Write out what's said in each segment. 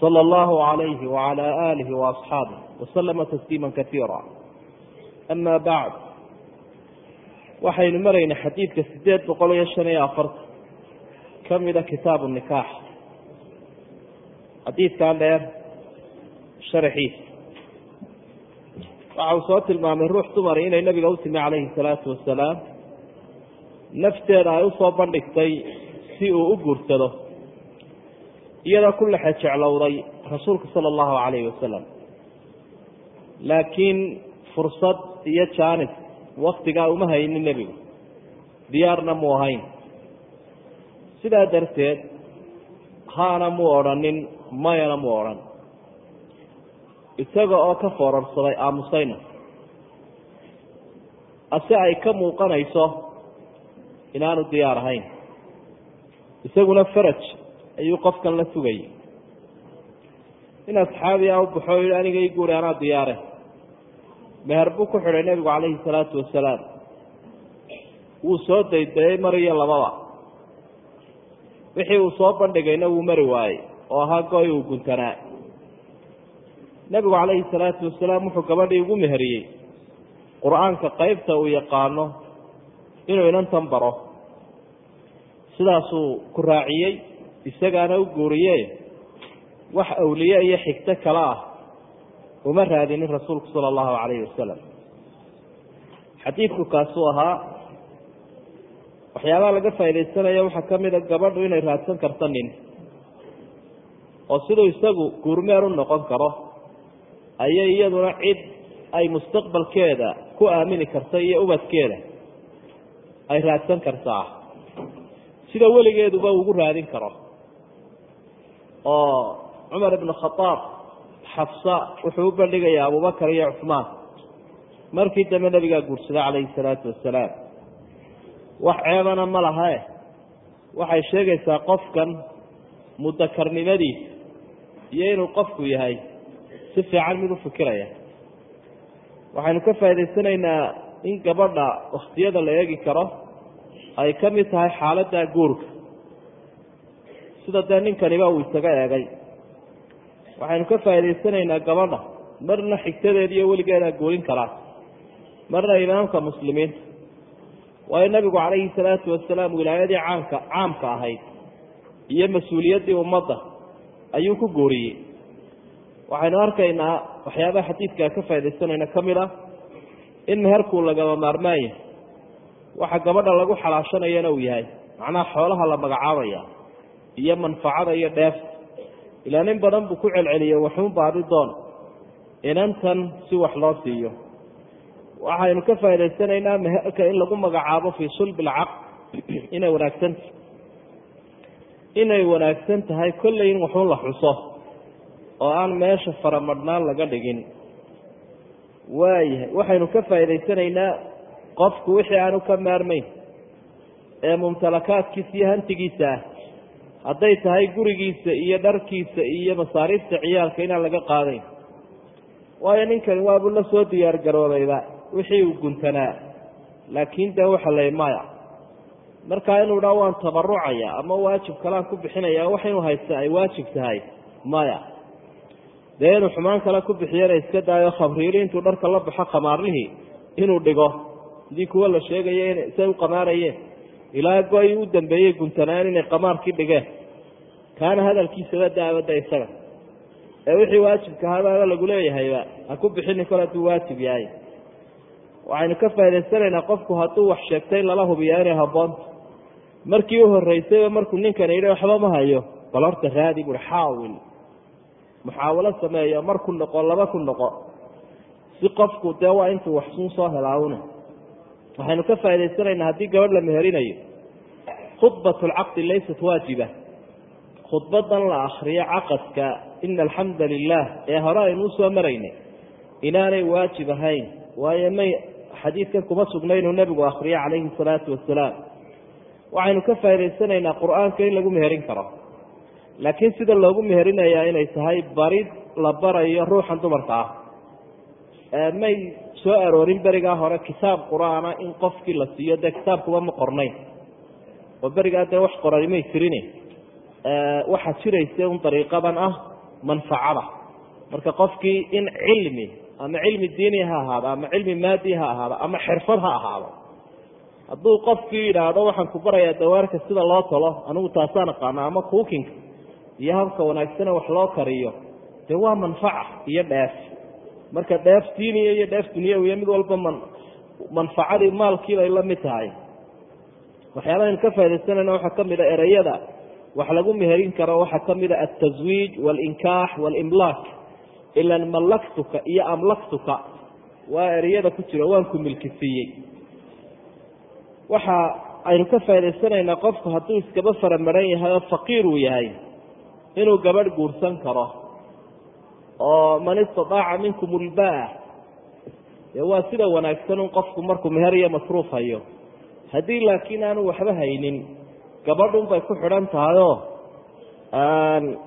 صلى الله عليه وعلى آله وأصحابه وسلم تسليما كثيرا أما بعد waxaynu maraynay xadiidka sideed boqol iyo shan iyo afartan ka mida kitaabu nikaax xadiidkan dheer sharaxiisa waxa uu soo tilmaamay ruux dumari inay nabiga u timi calayhi salaatu wasalaam nafteeda ay usoo bandhigtay si uu u guursado iyadoo ku lexe jeclowday rasuulka sala allahu calayhi wasalam laakiin fursad iyo jaanis waktigaa uma haynin nebigu. Diyaarna mu ahayn. Sidaa darteed haana mu odhanin mayana mu odhan. Isaga oo ka foorarsaday aamusayna ase ay ka muuqanayso inaanu diyaar ahayn. Isaguna faraj ayuu qofkan la sugayay. In asxaabi a u baxo o yihi aniga i guuri anaa diyaare. Meher buu ku xidhay nebigu calayhi salaatu wasalaam. Wuu soo daydayay mar iyo lababa wixii uu soo bandhigayna wuu mari waayey oo ahaa goy uu guntanaa. Nebigu calayhi salaatu wasalaam wuxuu gabadhii ugu meheriyey. Qur'aanka qeybta uu yaqaano inuu inantan baro. Sidaasuu ku raaciyey isagaana u guuriye wax awliye iyo xigto kale ah uma raadinin rasuulku sala allahu calayhi wasalam xadiidku kaasuu ahaa waxyaabaha laga faa'idaysanayo waxaa ka mida gabadhu inay raadsan karto nin oo siduu isagu guurmeer u noqon karo ayay iyaduna cid ay mustaqbalkeeda ku aamini karta iyo ubadkeeda ay raadsan kartaa. Sida weligeeduba ugu raadin karo oo cumar ibnu khadaab xafsa wuxuu u bandhigayaa abubakar iyo cuثmaan markii dambe nabigaa guursaday calayhi salaatu wasalaam wax ceebana ma lahae waxay sheegaysaa qofkan mudakarnimadiisa iyo inuu qofku yahay si fiican mid u fikiraya waxaynu ka faa'idaysanaynaa in gabadha wakhtiyada la eegi karo ay ka mid tahay xaaladda guurka sida dee ninkaniba uu isaga eegay. Waxaynu ka faa'idaysanaynaa gabadha marna xigtadeeda iyo weligeedaa guurin karaa marna imaamka muslimiinta waayo nabigu calayhi salaatu wasalaam wilaayadii caamka caamka ahayd iyo mas'uuliyaddii ummadda ayuu ku guuriyey waxaynu arkaynaa waxyaabaha xadiidkaa ka faaidaysanayna ka mid ah in meherkuu lagama maarmaanya waxa gabadha lagu xalaashanayana uu yahay macnaha xoolaha la magacaabaya iyo manfacada iyo dheefta ilaa nin badan buu ku celceliyey waxuun baadi doon inantan si wax loo siiyo. Waxaynu ka faa'idaysanaynaa meherka in lagu magacaabo fii sulbi alcaqd inay wanaagsantahy inay wanaagsan tahay kolley in waxuun la xuso oo aan meesha faramadhnaan laga dhigin. Waayahay waxaynu ka faa'idaysanaynaa qofku wixii aanu ka maarmayn ee mumtalakaadkiisa iyo hantigiisa ah hadday tahay gurigiisa iyo dharkiisa iyo masaariifta ciyaalka inaan laga qaadayn. Waayo ninkani waabuu la soo diyaar garoobayba wixii uu guntanaa. Laakiin dee waxa lay maya. Markaa inuu dhaa waan tabarucaya ama waajib kalaan ku bixinaya wax inuu haysta ay waajib tahay maya. Dee inuu xumaan kale ku bixiyana iska daayo khamriili intuu dharka la baxo khamaarlihii inuu dhigo. Sidii kuwa la sheegaya say u qamaarayeen ilaa go-i u dambeeyey guntanaan inay qamaarkii dhigeen. Kaana hadalkiisaba daabada isaga. Ee wixii waajibka habaaba lagu leeyahayba ha ku bixini kol hadduu waajib yahay. Waxaynu ka faa'idaysanaynaa qofku hadduu wax sheegtay lala hubiyaa inay habboonta markii u horreysayba markuu ninkani yidhi waxba ma hayo. Bal horta raadi buui xaawil. Muxaawalo sameeyo mar ku noqo laba ku noqo. Si qofku dee waa intuu waxsuun soo helaawna waxaynu ka faa'idaysanaynaa haddii gabadh la meherinayo. Khudbat lcaqdi laysat waajiba. Khudbadan la akriyo caqadka ina alxamda lilah ee hore aynu u soo maraynay. Inaanay waajib ahayn waayo may xadiidkan kuma sugna inuu nebigu akriyo calayhi salaatu wasalaam waxaynu ka faa'idaysanaynaa qur'aanka in lagu meherin karo. Laakiin sida loogu meherinayaa inay tahay barid la barayo ruuxan dumarka ah. May soo aroorin berigaa hore kitaab qur'aana in qofkii la siiyo dee kitaabkuba ma qornayn. Oo berigaa dee wax qorani may tirin waxaa jiraysa un dariiqadan ah manfacada marka qofkii in cilmi ama cilmi diini ha ahaado ama cilmi maadi ha ahaado ama xirfad ha ahaado. Hadduu qofkii yidhaahdo waxaan ku barayaa dawaarka sida loo talo anigu taasaan aqaana ama kuukinka iyo habka wanaagsane wax loo kariyo. Dee waa manfaca iyo dheef marka dheef diiniya iyo dheef dunyawiya mid walba man manfacadii maalkiibay la mid tahay. Waxyaabaaynu ka faa'idaysanayna waxaa ka mid a ereyada wax lagu meherin karo waxaa ka mid a altaswiij waalinkaax waalimlaak ilan mallaktuka iyo amlaktuka waa ereyada ku jira waan ku milkisiiyey waxa aynu ka faa'idaysanaynaa qofku hadduu iskaba faramaran yahay oo faqiir uu yahay inuu gabadh guursan karo oo man istataaca minkum ulbaa dee waa sida wanaagsan un qofku markuu meher iyo masruuf hayo. Haddii laakiin aanu waxba haynin gabadhun bay ku xidhan tahayoo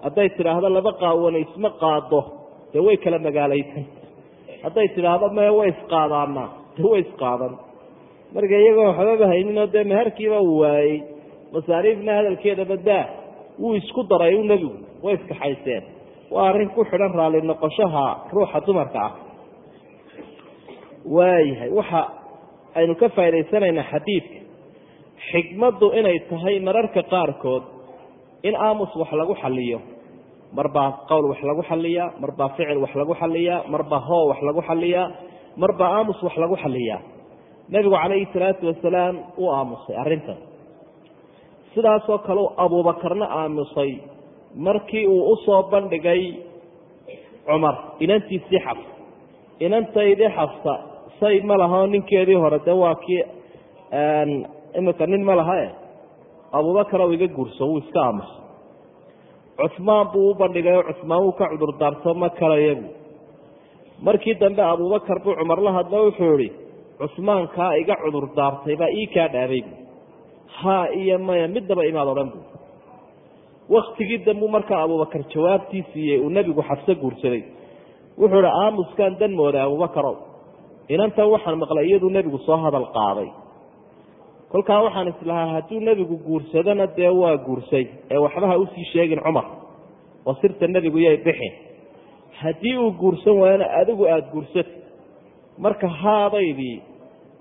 hadday tidhaahdo laba qaawana isma qaado dee way kala magaalaysan. Hadday tidhaahdo mee way isqaadaana dee way isqaadan marka iyagoo waxbaba hayninoo dee meherkiiba uu waayey masaariifna hadalkeeda badaa wuu isku daray u nebigu way iskaxayseen waa arrin ku xidhan raalli noqoshaha ruuxa dumarka ah. Waayahay waxa aynu ka faa'idaysanaynaa xadiidka. Xikmaddu inay tahay mararka qaarkood in aamus wax lagu xaliyo marbaa qowl wax lagu xaliyaa marbaa ficil wax lagu xaliyaa marbaa hoo wax lagu xaliyaa marbaa aamus wax lagu xaliyaa nebigu calayhi salaatu wasalaam uu aamusay arrintan. Sidaasoo kale abuubakarna aamusay markii uu u soo bandhigay cumar inantiisii xafs inantaydii xafsa say ma laha ninkeedii hore de waa kii imika nin ma laha e abubakar ou iga guurso wuu iska aamusay cuhmaan buu u bandhigay oo cuhmaan wuu ka cudur daarto ma kalayabu markii dambe abubakar buu cumar la hadlo wuxuu ihi cusmaankaa iga cudur daartay baa ii kaa dhaabay bu haa iyo maya midnaba imaad odhan bu waktigii dambu markaa abubakar jawaabtii siiyey uu nebigu xabse guursaday wuxuu ihi aamuskaan dan mooday abubakarow inantan waxaan maqlay iyaduu nebigu soo hadal qaaday. Kolkaa waxaan islahaa hadduu nebigu guursadona dee waa guursay ee waxba ha u sii sheegin cumar oo sirta nebigu yay bixin. Haddii uu guursan waayona adigu aada guursata marka haadaydii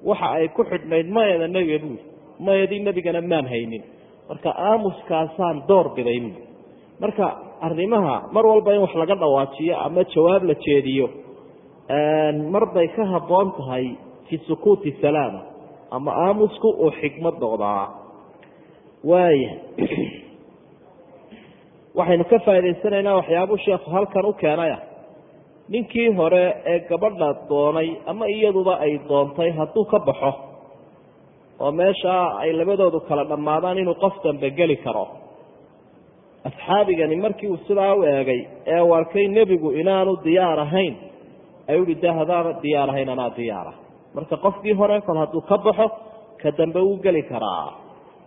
waxa ay ku xidhnayd mayada nebiga buuri mayadii nebigana maan haynin marka aamuskaasaan door biday buuri marka arrimaha mar walba in wax laga dhawaajiyo ama jawaab la jeediyo mar bay ka habboon tahay fi sukuuti salaama ama aamusku uu xikmad noqdaa. Waaya waxaynu ka faa'idaysanaynaa waxyaabuu sheekhu halkan u keenaya. Ninkii hore ee gabadha doonay ama iyaduba ay doontay hadduu ka baxo oo meeshaa ay labadoodu kala dhammaadaan inuu qof dambe geli karo. Asxaabigani markii uu sidaa u eegay ee u arkay nebigu inaanu diyaar ahayn. Ayuu ihi de hadaana diyaar ahayn anaa diyaara marka qofkii hore kol hadduu ka baxo ka dambe wuu geli karaa.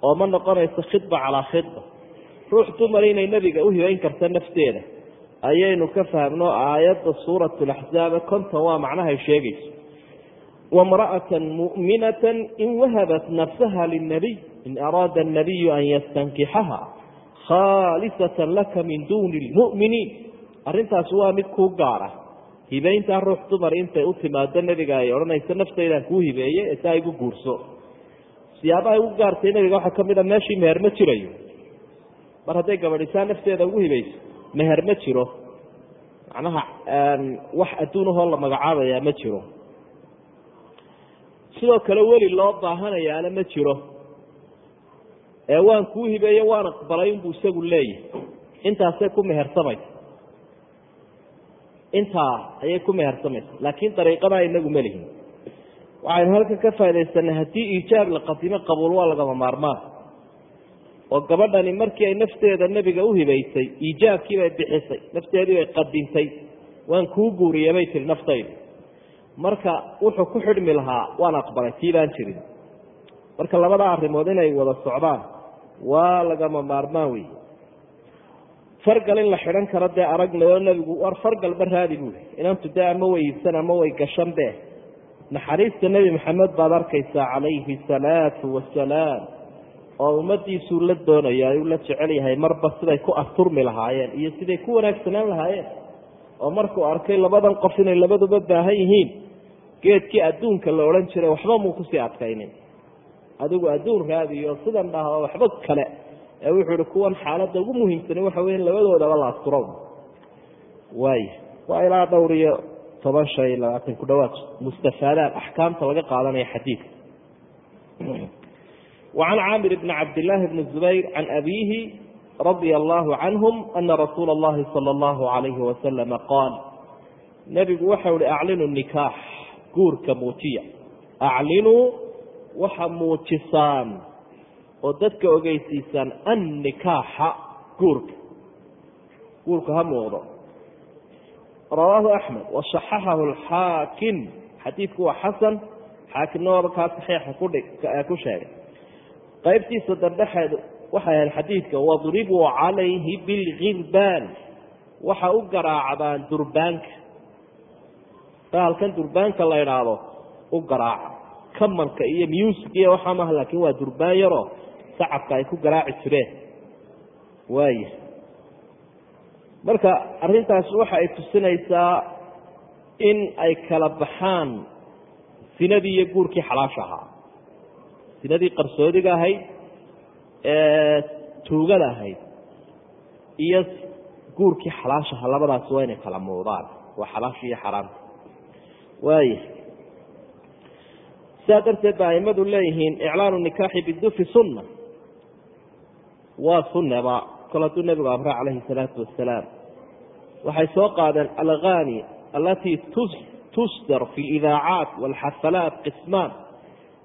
Oo ma noqonayso khidba calaa khidba. Ruux dumar inay nebiga u hibayn karta nafteeda. Ayaynu ka fahmno aayadda suurat laxzaaba konton waa macnahay sheegayso wamra'atan mu'minatan in wahabat nafsaha lilnabiy in araada annabiyu an yastankixaha khaalisatan laka min duuni lmu'miniin arrintaas waa mid kuu gaara hibayntaa ruux dumar intay u timaado nebiga ay odhanayso naftaydaan kuu hibeeye ee saa igu guurso siyaabahay ugu gaartay nebiga waxaa ka mid a meeshii meher ma jirayo mar hadday gabadhisaa nafteeda ugu hibayso meher ma jiro macnaha wax adduunahoo la magacaabayaa ma jiro sidoo kale weli loo baahanayaana ma jiro. Ee waan kuu hibeeye waan aqbalay unbuu isagu leeyahay. Intaasay ku mehersamaysa intaa ayay ku mehersamaysa laakiin dariiqadaa inagu melihin waxaynu halkan ka faa'idaysanay haddii iijaab la qadimo qabuul waa lagama maarmaan. Oo gabadhani markii ay nafteeda nebiga u hibaysay iijaabkii bay bixisay. Nafteedii bay qadintay. Waan kuu guuriyey bay tiri naftayda marka wuxuu ku xidhmi lahaa waan aqbalay tii baan jirin. Marka labada arrimood inay wada socdaan waa lagama maarmaan wey fargal in la xidhan karo dee aragnayo nebigu war fargalba raadi buui inantu dee ama way ama way gashan be naxariista nebi maxamed baad arkaysaa calayhi salaatu wasalaam oo ummadiisuu la doonaya uu la jecel yahay marba siday ku asturmi lahaayeen iyo siday ku wanaagsanaan lahaayeen. Oo markuu arkay labadan qof inay labaduba baahan yihiin geedkii adduunka la odhan jiray waxba muu ku sii adkaynin. Adigu adduunkaadiiyo sidan dhaha waxba kale. Ee wuxuu i kuwan xaalada ugu muhiimsani waxa wey in labadoodaba la asturo waay waa ilaa dhowr iyo toban shan labaatan ku dhawaad. Mustafaadaad axkaamta laga qaadanaya xadiidka. Wacan caamir bni cabdillaahi bni zubayr can abiihi radia allahu canhum ana rasuula allahi sala allahu alayhi wasalama qaal. Nabigu waxau hi aclinu nikaax guurka muujiya. Aclinuu waxa muujisaan oo dadka ogeysiisaan annikaaxa guurka. Guurka ha muuqdo. Rawaahu axmed wasaxaxahu alxaakim xadiidku waa xasan. Xaakimna kaa saxiixa ku sheegay. Qaybtiisa dambexeedu waxay ahayd xadiidka wadribuu calayhi bilgirbaan waxa u garaacdaan durbaanka bahalkan durbaanka la idhaahdo u garaaca. Kamanka iyo music iyo waxaa maaha laakiin waa durbaan yaroo sacabka ay ku garaaci jireen. Waaya marka arrintaas waxa ay tusinaysaa in ay kala baxaan sinadii iyo guurkii xalaasha ahaa. Sinadii qarsoodiga ahayd ee tuugada ahayd iyo guurkii xalaashaha labadaas waa inay kala muuqdaan waa xalaasha iyo xaraamta waaya sidaa darteed ba aimadu leeyihiin iclaanu nikaaxi bidufi sunna. Waa sunnaba kol hadduu nebigu amre calayhi salaatu wasalaam waxay soo qaadeen alghani alatii tusdar fi lidaacaat walxafalaat qismaan.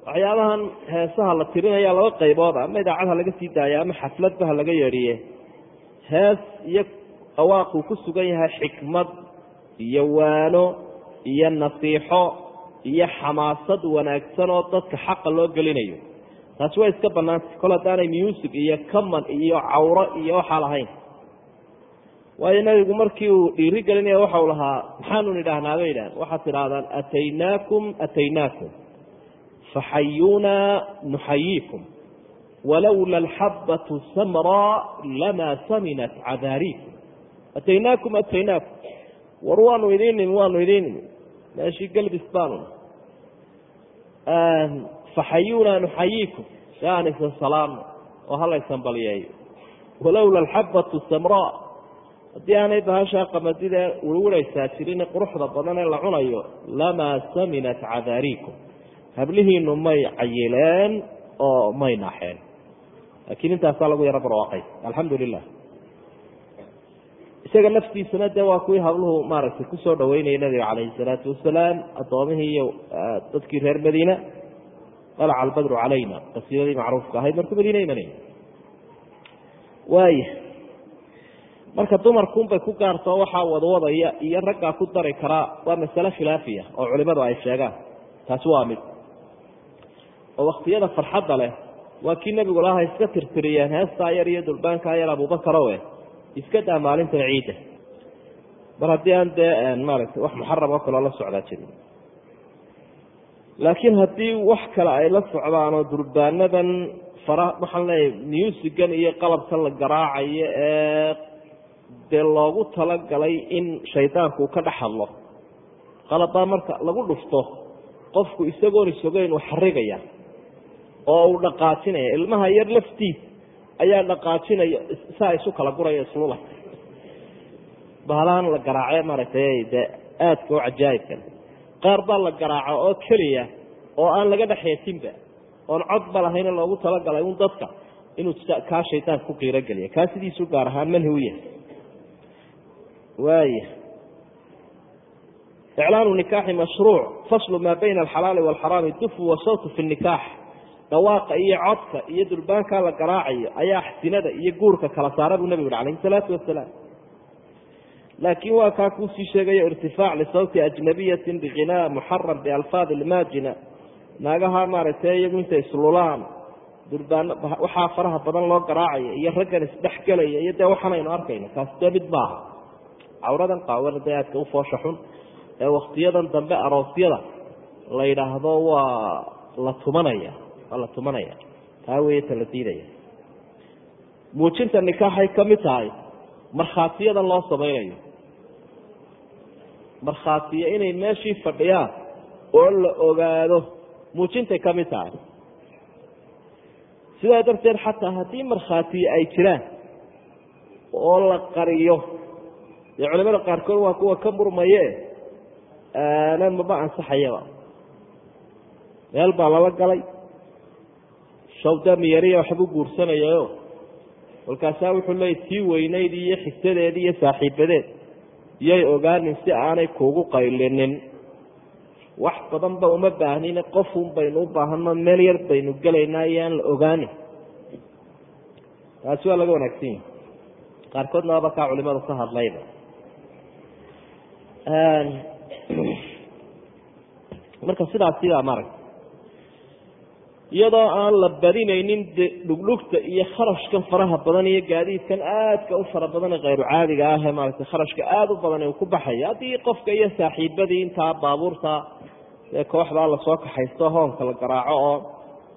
Waxyaabahan heesaha la tirinaya laba qaybooda ama idaacadha laga sii daaya ama xafladba ha laga yeedhiye hees iyo awaaquu ku sugan yahay xikmad iyo waano iyo nasiixo iyo xamaasad wanaagsan oo dadka xaqa loo gelinayo. Taasi waa iska banaantay kol haddaanay music iyo kaman iyo cawro iyo waxaa lahayn. Waayo nabigu markii uu dhiiri gelinaya waxau lahaa maxaanu nidhaahnaa bay idhahan waxaad tidhahdaan ataynaakum ataynaakum faxayuunaa nuxayiikum walowla alxabatu samraa lamaa saminat cadaariikum ataynaakum ataynaakum war waanu idiin waanu idiin meeshii galbis baanu faxayuunaa nuxayiikum yaanaysan salaamno oo halaysan balyeeyo. Walowla alxabatu samraa haddii aanay bahashaa qamadida wirwiraysaa jirin quruxda badan ee la cunayo lamaa saminat cadaariikum hablihiinu may cayileen oo may naaxeen. Laakiin intaasaa lagu yaro barwaaqay. Alxamdu lilah isaga laftiisana dee waa kuwii habluhu maaragtay ku soo dhaweynayay nabiga calayhi salaatu wasalaam addoomihii iyo dadkii reer madiina dalaca albadru calayna qasiidadii macruufka ahayd markuu madiina imanay waaya marka dumarkuunbay ku gaartoo waxaa wadwadaya iyo raggaa ku dari karaa waa masale khilaafiya oo culimadu ay sheegaan. Taasi waa mid. Oo waktiyada farxadda leh. Waa kii nebigu laha iska tirtiriyeen heestaa yar iyo durbaankaa yar abubakarowe iska daa maalintan ciidda. Mar haddii aan dee maaragtay wax muxaram oo kaleo la socdaa jirin laakiin haddii wax kale ay la socdaan oo durbaanadan fara waxaan leeyahay musigan iyo qalabkan la garaacayo ee dee loogu talagalay in shaydaanku uu ka dhex hadlo. Qalabaa marka lagu dhufto qofku isagoon isogeyn uu xarigaya oo uu dhaqaajinaya ilmaha yar laftiis ayaa dhaqaajinaya saa isu kala guraya islula baalahan la garaace maaragtay dee aadka u cajaa'ibkan qaar baa la garaaco oo keliya oo aan laga dhexeesinba oon codba lahayna loogu talagalay un dadka inuu kaa shaydaan ku qiiro geliya kaa sidiisu gaar ahaan manhi u yahay waaya iclaanu nikaaxi mashruuc faslu maa bayna alxalaali waalxaraami dufu wasawtu fi nikaax dhawaaqa iyo codka iyo durbaankaa la garaacayo ayaa axsinada iyo guurka kala saara buu nebigu yhi calayhi salaatu wasalaam laakiin waa kaa kuusii sheegayo irtifaac lisawti ajnabiyatin biqinaa muxaram bialfaad ilmaajina naagaha maaragtay iyagu intay islulaan durbaano waxaa faraha badan loo garaacaya iyo raggan isdhexgelaya iyo dee waxaan aynu arkayno kaasi dee mid maaha. Cawradan qaawana dee aadka u foosha xun ee waktiyadan dambe aroosyada la yidhaahdo waa la tumanaya waa la tumanaya taa weeye ta la diidaya. Muujinta nikaaxay ka mid tahay markhaatiyadan loo samaynayo. Markhaatiya inay meeshii fadhiyaan oo la ogaado muujintay ka mid tahay. Sidaa darteed xataa haddii markhaatiye ay jiraan oo la qariyo dee culimada qaarkood waa kuwa ka murmaye aanan maba ansaxayaba. Meel baa lala galay shawdamiyariya waxbuu guursanayayo. Kolkaasaa wuxuu leeyay tii weynayd iyo xigtadeedii iyo saaxiibadeed yay ogaanin si aanay kuugu qaylinin. Wax badanba uma baahnine qofun baynu u baahano meel yar baynu gelaynaa iyo aan la ogaanin. Taasi waa laga wanaagsan yahi qaarkoodna waaba kaa culimadu ka hadlayba marka sidaas sidaa marag iyadoo aan la badinaynin dhugdhugta iyo kharashkan faraha badan iyo gaadiidkan aadka u fara badan ee kayru caadiga ah ee maaragtay kharashka aada u badan uu ku baxayo haddii qofka iyo saaxiibadii intaa baabuurta ee kooxdaa la soo kaxaysto hoonka la garaaco oo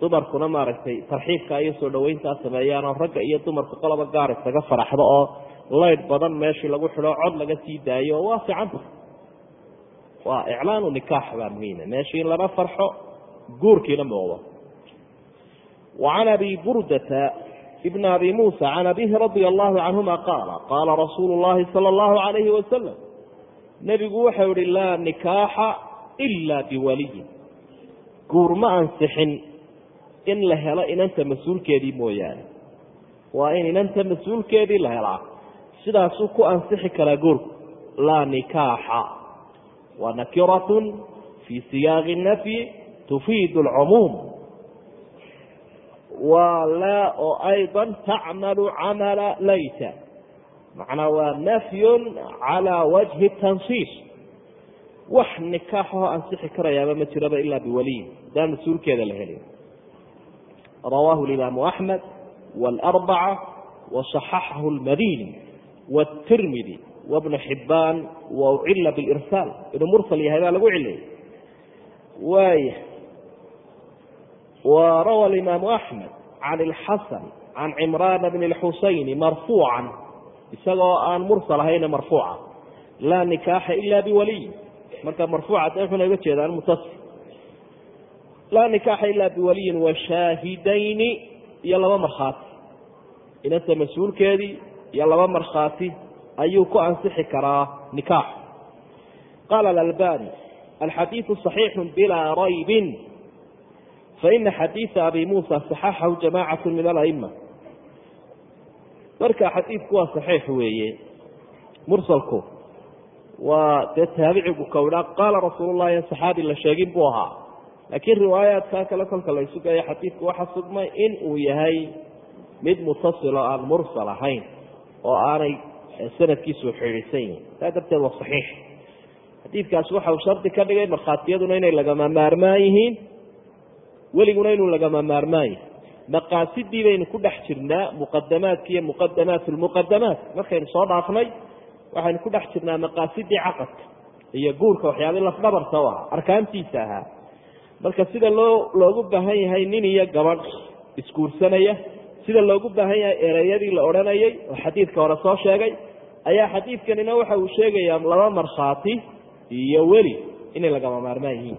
dumarkuna maaragtay tarxiibka iyo soo dhaweyntaa sameeyaan oo ragga iyo dumarku qoloba gaar isaga faraxdo oo laydh badan meeshii lagu xidho cod laga sii daayo waa ficanta waa iclaanu nikaax baa muhiima meeshii in lana farxo guurkiina muuqdo وعن أبي بردة بن أبي موسى عن أبيه رضي الله عنهما قال قال رسول الله صلى الله عليه وسلم نبgu waxa yihi lاa نikاaxa إلا بwaliي guur ma ansixin in la helo inanta mas-uulkeedii mooyaane waa in inanta mas-uulkeedii la helaa sidaasuu ku ansixi karaa guurku laa nikaaxa wa nakiraة fii siyaaqi الnafyi tufiid الcumuum waa laa oo ayضa tacmalu camala layta macnaa waa nafyun calaa wajhi tansiis wax nikaaxaho ansixi karayaaba ma jiraba ilaa biwaliyin daan mas-uulkeeda la helin rawaahu imaamu axmed wاlarbaca waصaxaxahu اlmadini wاtirmidi wabnu xibaan waucila bilirsaal inuu mursal yahay baa lagu cilayay waaya وrawى الإmaaم أحmed عan الxasn عan cمrاn بن الxuseyn marfuuعa isagoo aan mursal ahayna marfuuca laa nikaaxa ila biwaliy marka marfuuca de wuxuna uga jeedaan mutaصil laa nikaaxa ila biwaliyin washaahidayni iyo laba markhaati inanta mas-uulkeedii iyo laba markhaati ayuu ku ansixi karaa nikaax qaala األbani alxadiiثu صaxiix bilaa raybi faina xadiida abi muusa saxaxahu jamacat min alaima marka xadiidku waa saxiix weeye mursalku waa dee taabicigu kowdhaa qaala rasuul lahi an saxaabi la sheegin buu ahaa laakiin riwaayaadka kale kolka la sugaya xadiidku waxaa sugmay in uu yahay mid mutasil oo aan mursal ahayn oo aanay sanadkiisu xidhiidsan yihiin saa darteed waa saxiix xadiidkaasi waxa uu shardi ka dhigay markhaatiyaduna inay lagama maarmaan yihiin weliguna inuu lagama maarmaan maqaasidii baynu ku dhex jirnaa muqadamaadki iyo muqadamaat. Lmuqadamaat markaynu soo dhaafnay waxaynu ku dhex jirnaa maqaasidii caqadka iyo guurka waxyaabii lafdhabarta u ahaa arkaantiisa ahaa. Marka sida loo loogu baahan yahay nin iyo gabadh isguursanaya sida loogu baahan yahay ereyadii la odhanayay oo xadiidka hore soo sheegay ayaa xadiidkanina waxa uu sheegayaa laba markhaati iyo weli inay lagama maarmaan yihiin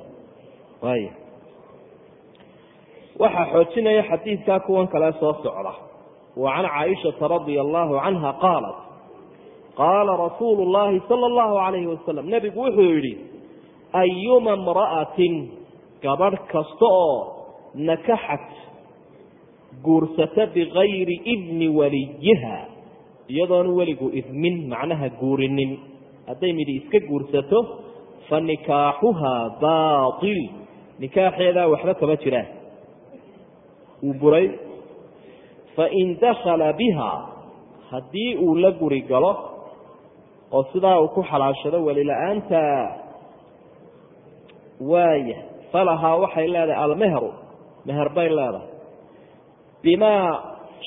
waxaa xoojinaya xadiidkaa kuwan kale soo socda. Wa can caaishata radia allahu canha qaalat qaala rasuulu llahi sala allahu alayhi wasalam nebigu wuxuu yidhi ayuma imra'atin gabadh kasta oo nakaxat guursata bigayri idni waliyiha. Iyadoona weligu idmin macnaha guurinin. Hadday midi iska guursato fa nikaaxuhaa baatil. Nikaaxeedaa waxba kama jiraan wuu buray fain dakala biha haddii uu la guri galo oo sidaa uu ku xalaashado weli la'aanta waaya falahaa waxay leedahay almehru meher bay leedahay bimaa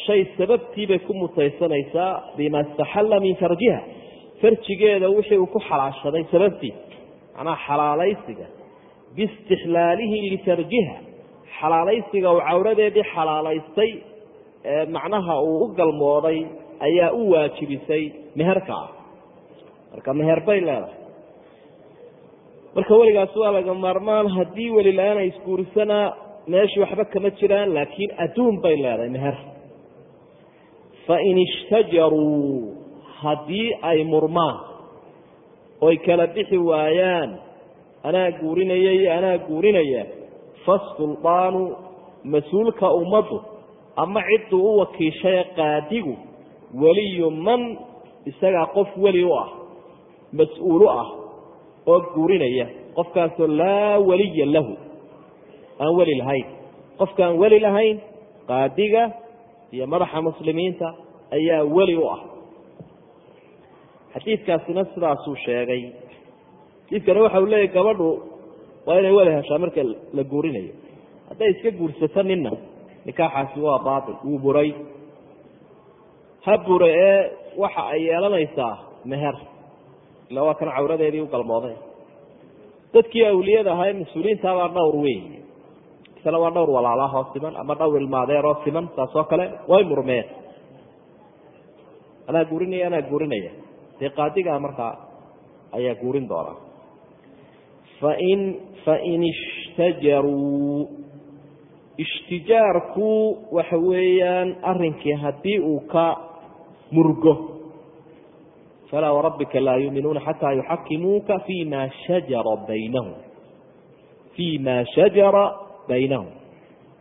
shay sababtii bay ku mutaysanaysaa bima istaxalla min farjiha farjigeeda wixii uu ku xalaashaday sababtii macnaha xalaalaysiga biistixlaalihi lifarjiha xalaalaysiga uu cawradeedii xalaalaystay macnaha uu u galmooday ayaa u waajibisay meherka ah. Marka meher bay leedahay. Marka weligaas waa laga maarmaan haddii weli la'aan ay isguurisana meeshii waxba kama jiraan laakiin adduun bay leedahay meher. Fain ishtajaruu haddii ay murmaan oy kala bixi waayaan anaa guurinaya iyo anaa guurinaya fasuldaanu mas'uulka ummaddu ama cidduu u wakiishaye qaadigu weliyu man isagaa qof weli u ah mas'uulu ah oo guurinaya qofkaasoo laa weliya lahu aan weli lahayn qofkaan weli lahayn qaadiga iyo madaxa muslimiinta ayaa weli u ah xadiidkaasina sidaasuu sheegay xadiidkani waxa uu leeyahy gabadhu waa inay weli heshaa marka la guurinayo. Hadday iska guursato nina nikaaxaasi waa baatil wuu buray. Ha bure ee waxa ay yeelanaysaa meher. Ila waa kan cawradeedii u galmooday. Dadkii awliyada ahaa ee mas'uuliyiintabaa dhowr weyn. Isna waa dhowr walaalahoo siman ama dhowr ilmaadeeroo siman saas oo kale way murmeen. Anaa guurinaya anaa guurinaya. Dee qaadigaa markaa ayaa guurin doonaa fain fain ishtajaruu ishtijaarku waxa weeyaan arinkii haddii uu ka murgo falaa warabbika laa yuuminuuna xataa yuxakimuuka fi ma shajara baynahum fii ma shajara baynahum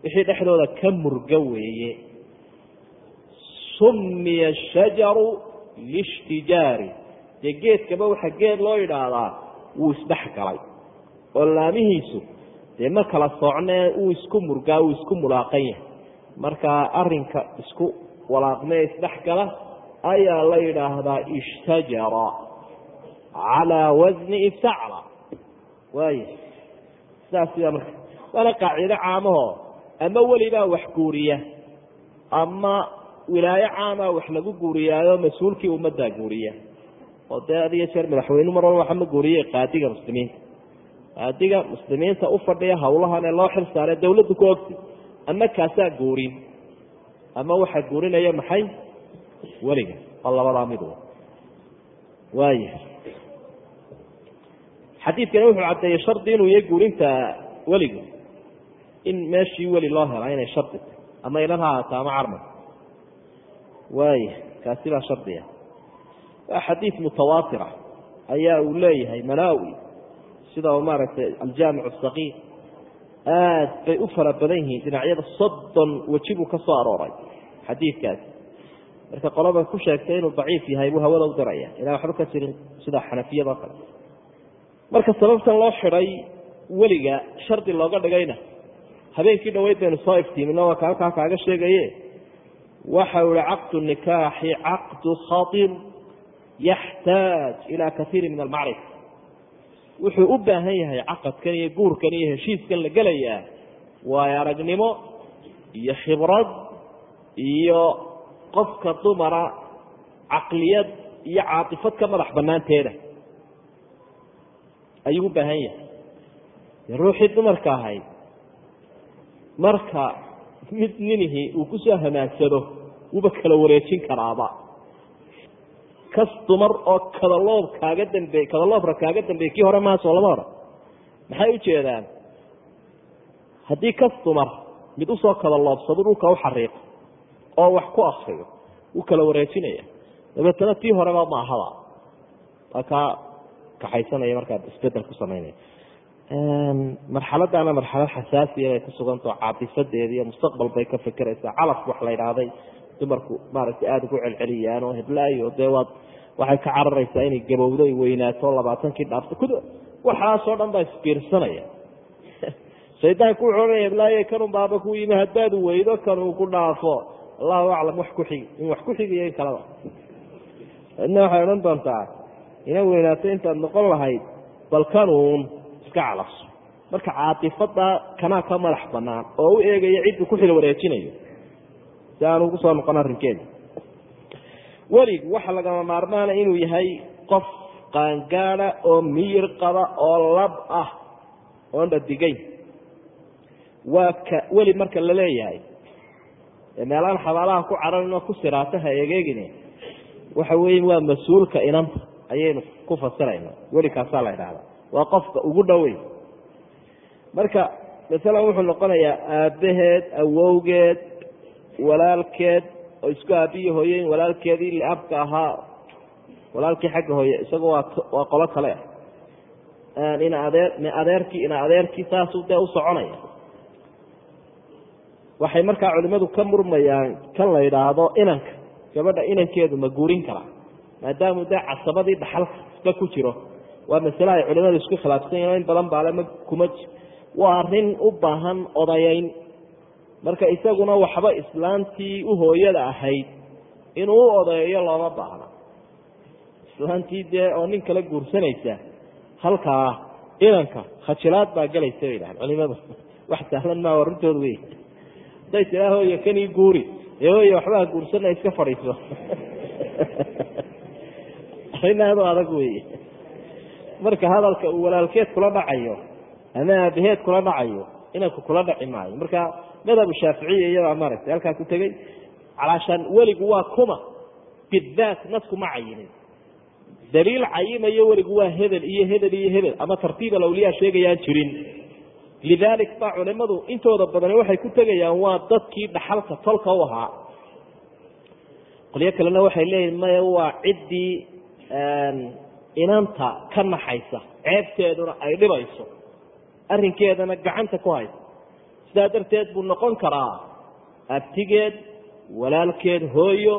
wixii dhexdooda ka murgo weeye sumiya shajaru lishtijaari dee geedkaba waxa geed loo yidhaahdaa wuu isdhex galay oo laamihiisu dee ma kala soocnee? Uu isku murgaa uu isku mulaaqan yahay. Markaa arinka isku walaaqmee isdhex gala ayaa la yidhaahdaa ishtajara calaa wasni iftacla waaya sidaas sidaa marka waana qaacido caamahoo ama welibaa wax guuriya ama wilaayo caamaa wax lagu guuriyaayo mas'uulkii ummaddaa guuriya. Oo dee had iyo jeer madaxweynu mar walba waxa ma guuriyey qaadiga muslimiinta qaadiga muslimiinta u fadhiya hawlahan ee loo xil saare dawladdu ku ogti ama kaasaa guurin ama waxaa guurinaya maxay? Weliga oo labadaa mid waaya xadiidkani wuxuu caddeeyey shardi inuu yahay guurinta weligu in meeshii weli loo helaa inay shardi tahy ama ilan ha ahaato ama carmad waaya kaasi baa shardiga. Waa xadiid mutawaatira ayaa uu leeyahay manaawi sida maaragtay aljaamic asaqiir aad bay u fara badan yihiin dhinacyada soddon weji buu ka soo arooray xadiidkaasi marka qolaba ku sheegtay inuu daciif yahay buu hawada u diraya. Inaan waxba ka jirin sida xanafiyadoo kale. Marka sababtan loo xidhay weliga shardi looga dhigayna habeenkii dhaweyd baynu soo iftiimino waa ka halkaa kaaga sheegaye waxa uu ihi caqdu nikaaxi caqdu khatir yaxtaaj ilaa kaiiri min almacrifa wuxuu u baahan yahay caqadkan iyo guurkan iyo heshiiskan la gelayaa waayo aragnimo iyo khibrad iyo qofka dumara caqliyad iyo caatifad ka madax banaanteeda ayuu u baahan yahay. Ruuxii dumarka ahayd marka mid ninihii uu ku soo hamaansado wuuba kala wareejin karaaba kas dumar oo kadaloob kaaga dambeey kadaloobra kaaga dambeeyey kii hore maha soo lama hore. Maxay ujeedaan haddii kas dumar mid u soo kadaloobsado dhulka u xariiqo oo wax ku akriyo wuu kala wareejinaya. Dabeetana tii horeba ma ahaba. Waa kaa kaxaysanaya markaa isbeddel ku samaynaya marxaladana marxalad xasaasiya bay ku sugantao caatifadeeda iyo mustaqbal bay ka fekeraysaa calafku wax la idhaahday dumarku maaragtay aada ugu celceliyaan oo heblaayo dee waad waxay ka cararaysaa inay gabowdo ay weynaato labaatankii dhaafto. Waxaasoo dhan baa isbiirsanaya shaydaanku wuxuu odhanaya heblaayo kanun baaba ku yimi haddaad weydo kanuu ku dhaafo. Allahu aclam wax ku xigi in wax ku xigiyo kalaba cidna waxay odhan doontaa ina weynaato intaad noqon lahayd bal kanuun iska calafso marka caatifada kanaa ka madax banaan oo u eegaya cidduu ku xil wareejinayo si aan ugu soo noqon arrinkeeda weligu waxa lagama maarmaana inuu yahay qof qaangaada oo miyir qaba oo lab ah oon dhadigayn. Waa ka weli marka la leeyahay meelaan xabaalaha ku cararinoo ku siraata ha egeegine waxa weeye waa mas'uulka inanta ayaynu ku fasirayna weli kaasaa la idhahda waa qofka ugu dhoweyn. Marka masalan wuxuu noqonayaa aabbaheed awowgeed walaalkeed oo isku aabiyi hooyeyn walaalkeedii liabka ahaa. Walaalkii xagga hooye isagu waa qolo kale. Ina adeer adeerkii ina adeerkii saasuu dee u soconaya. Waxay markaa culimadu ka murmayaan kan la yidhaahdo inanka gabadha inankeedu ma guurin karaa maadaamu dee casabadii dhaxalka ku jiro. Waa masale ay culimadu isku khilaafsan yihiin in badan baale ma kuma waa arrin u baahan odayeyn marka isaguna waxba islaantii u hooyada ahayd inuu u odeeyo looma baahna. Islaantii dee oo nin kala guursanaysa halkaa inanka khajilaad baa gelaysa bay dhahan culimadu. Wax sahlan maa arintoodu wey hadday tiraa hooye kanii guuri. Ee hooye waxbaa guursana iska fadhiiso. Arrin aad u adag wey marka hadalka uu walaalkeed kula dhacayo ama aabaheed kula dhacayo inanku kula dhaci maayo. Marka madhabu shaaficiya iyabaa maaragtay halkaa ku tegey calaashaan weligu waa kuma bidaat nasku ma cayinin. Daliil cayimayo weligu waa hebel iyo hebel iyo hebel ama tartiib alawliyaa sheegayaan jirin. Lidalik baa culimadu intooda badani waxay ku tegayaan waa dadkii dhaxalka tolka u ahaa. Qolyo kalena waxay leeyihiin maya waa ciddii inanta ka naxaysa ceebteeduna ay dhibayso arrinkeedana gacanta ku haysa sidaa darteed buu noqon karaa. Abtigeed walaalkeed hooyo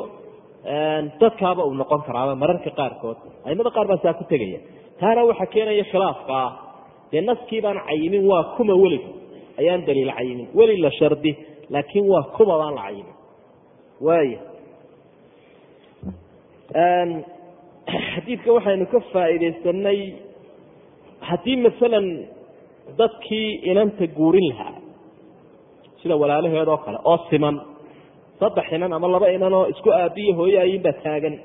dadkaaba uu noqon karaaba mararka qaarkood. Aimada qaar baa saa ku tegaya. Taana waxaa keenaya khilaafka ah. Dee naskii baan cayimin waa kuma weligu ayaan daliil cayimin. Weli la shardi laakiin waa kuma baan la cayimin. Waaya xadiidka waxaynu ka faa'iidaysanay haddii masalan dadkii inanta guurin lahaa sida walaalaheed oo kale oo siman. Saddex inan ama laba inan oo isku aabiye hooyo ayinbaa taagan.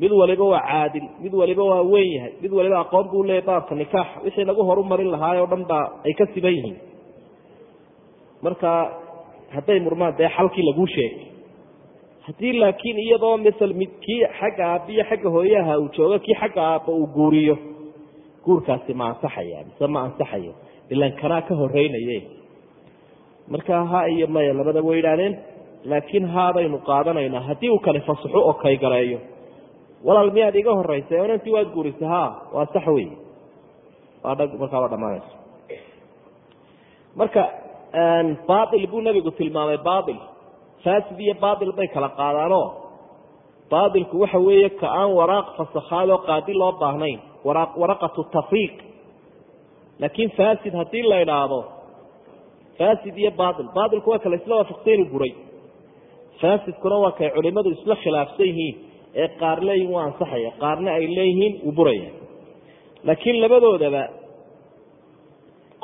Mid waliba waa caadil mid waliba waa weyn yahay mid waliba aqoon buu leeyahy baabka nikaax. Wixii lagu horu marin lahaay oo dhan baa ay ka siban yihiin. Marka hadday murmaan dee xalkii laguu sheegay. Haddii laakiin iyadoo misal mid kii xagga aabbiyo xagga hooyaha uu joogo kii xagga aabba uu guuriyo guurkaasi ma ansaxaya mise ma ansaxayo? Ilan ka horeynaye marka ha iyo maya labadaba way idhaahdeen laakiin haabaynu qaadanaynaa haddii uu kani fasaxo oo kaygaleeyo walaal miyaad iga horeysay onantii waad guurisay ha? Waa sax wey markaa waa dhamaanaysa marka baail buu nabigu tilmaamay baail faasid iyo baail bay kala qaadaanoo. Baailku waxa weeye ka aan waraaq fasakhaadoo qaadi loo baahnayn. Wara waraqatu tafriiq. Laakiin faasid haddii la idhaahdo faasid iyo baail baailku waa kale isla waafaqsan inuu buray faasidkuna waa kay culimadu isla khilaafsan yihiin. Ee qaar leeyihiin waa ansaxaya qaarna ay leeyihiin wuu buraya. Laakiin labadoodaba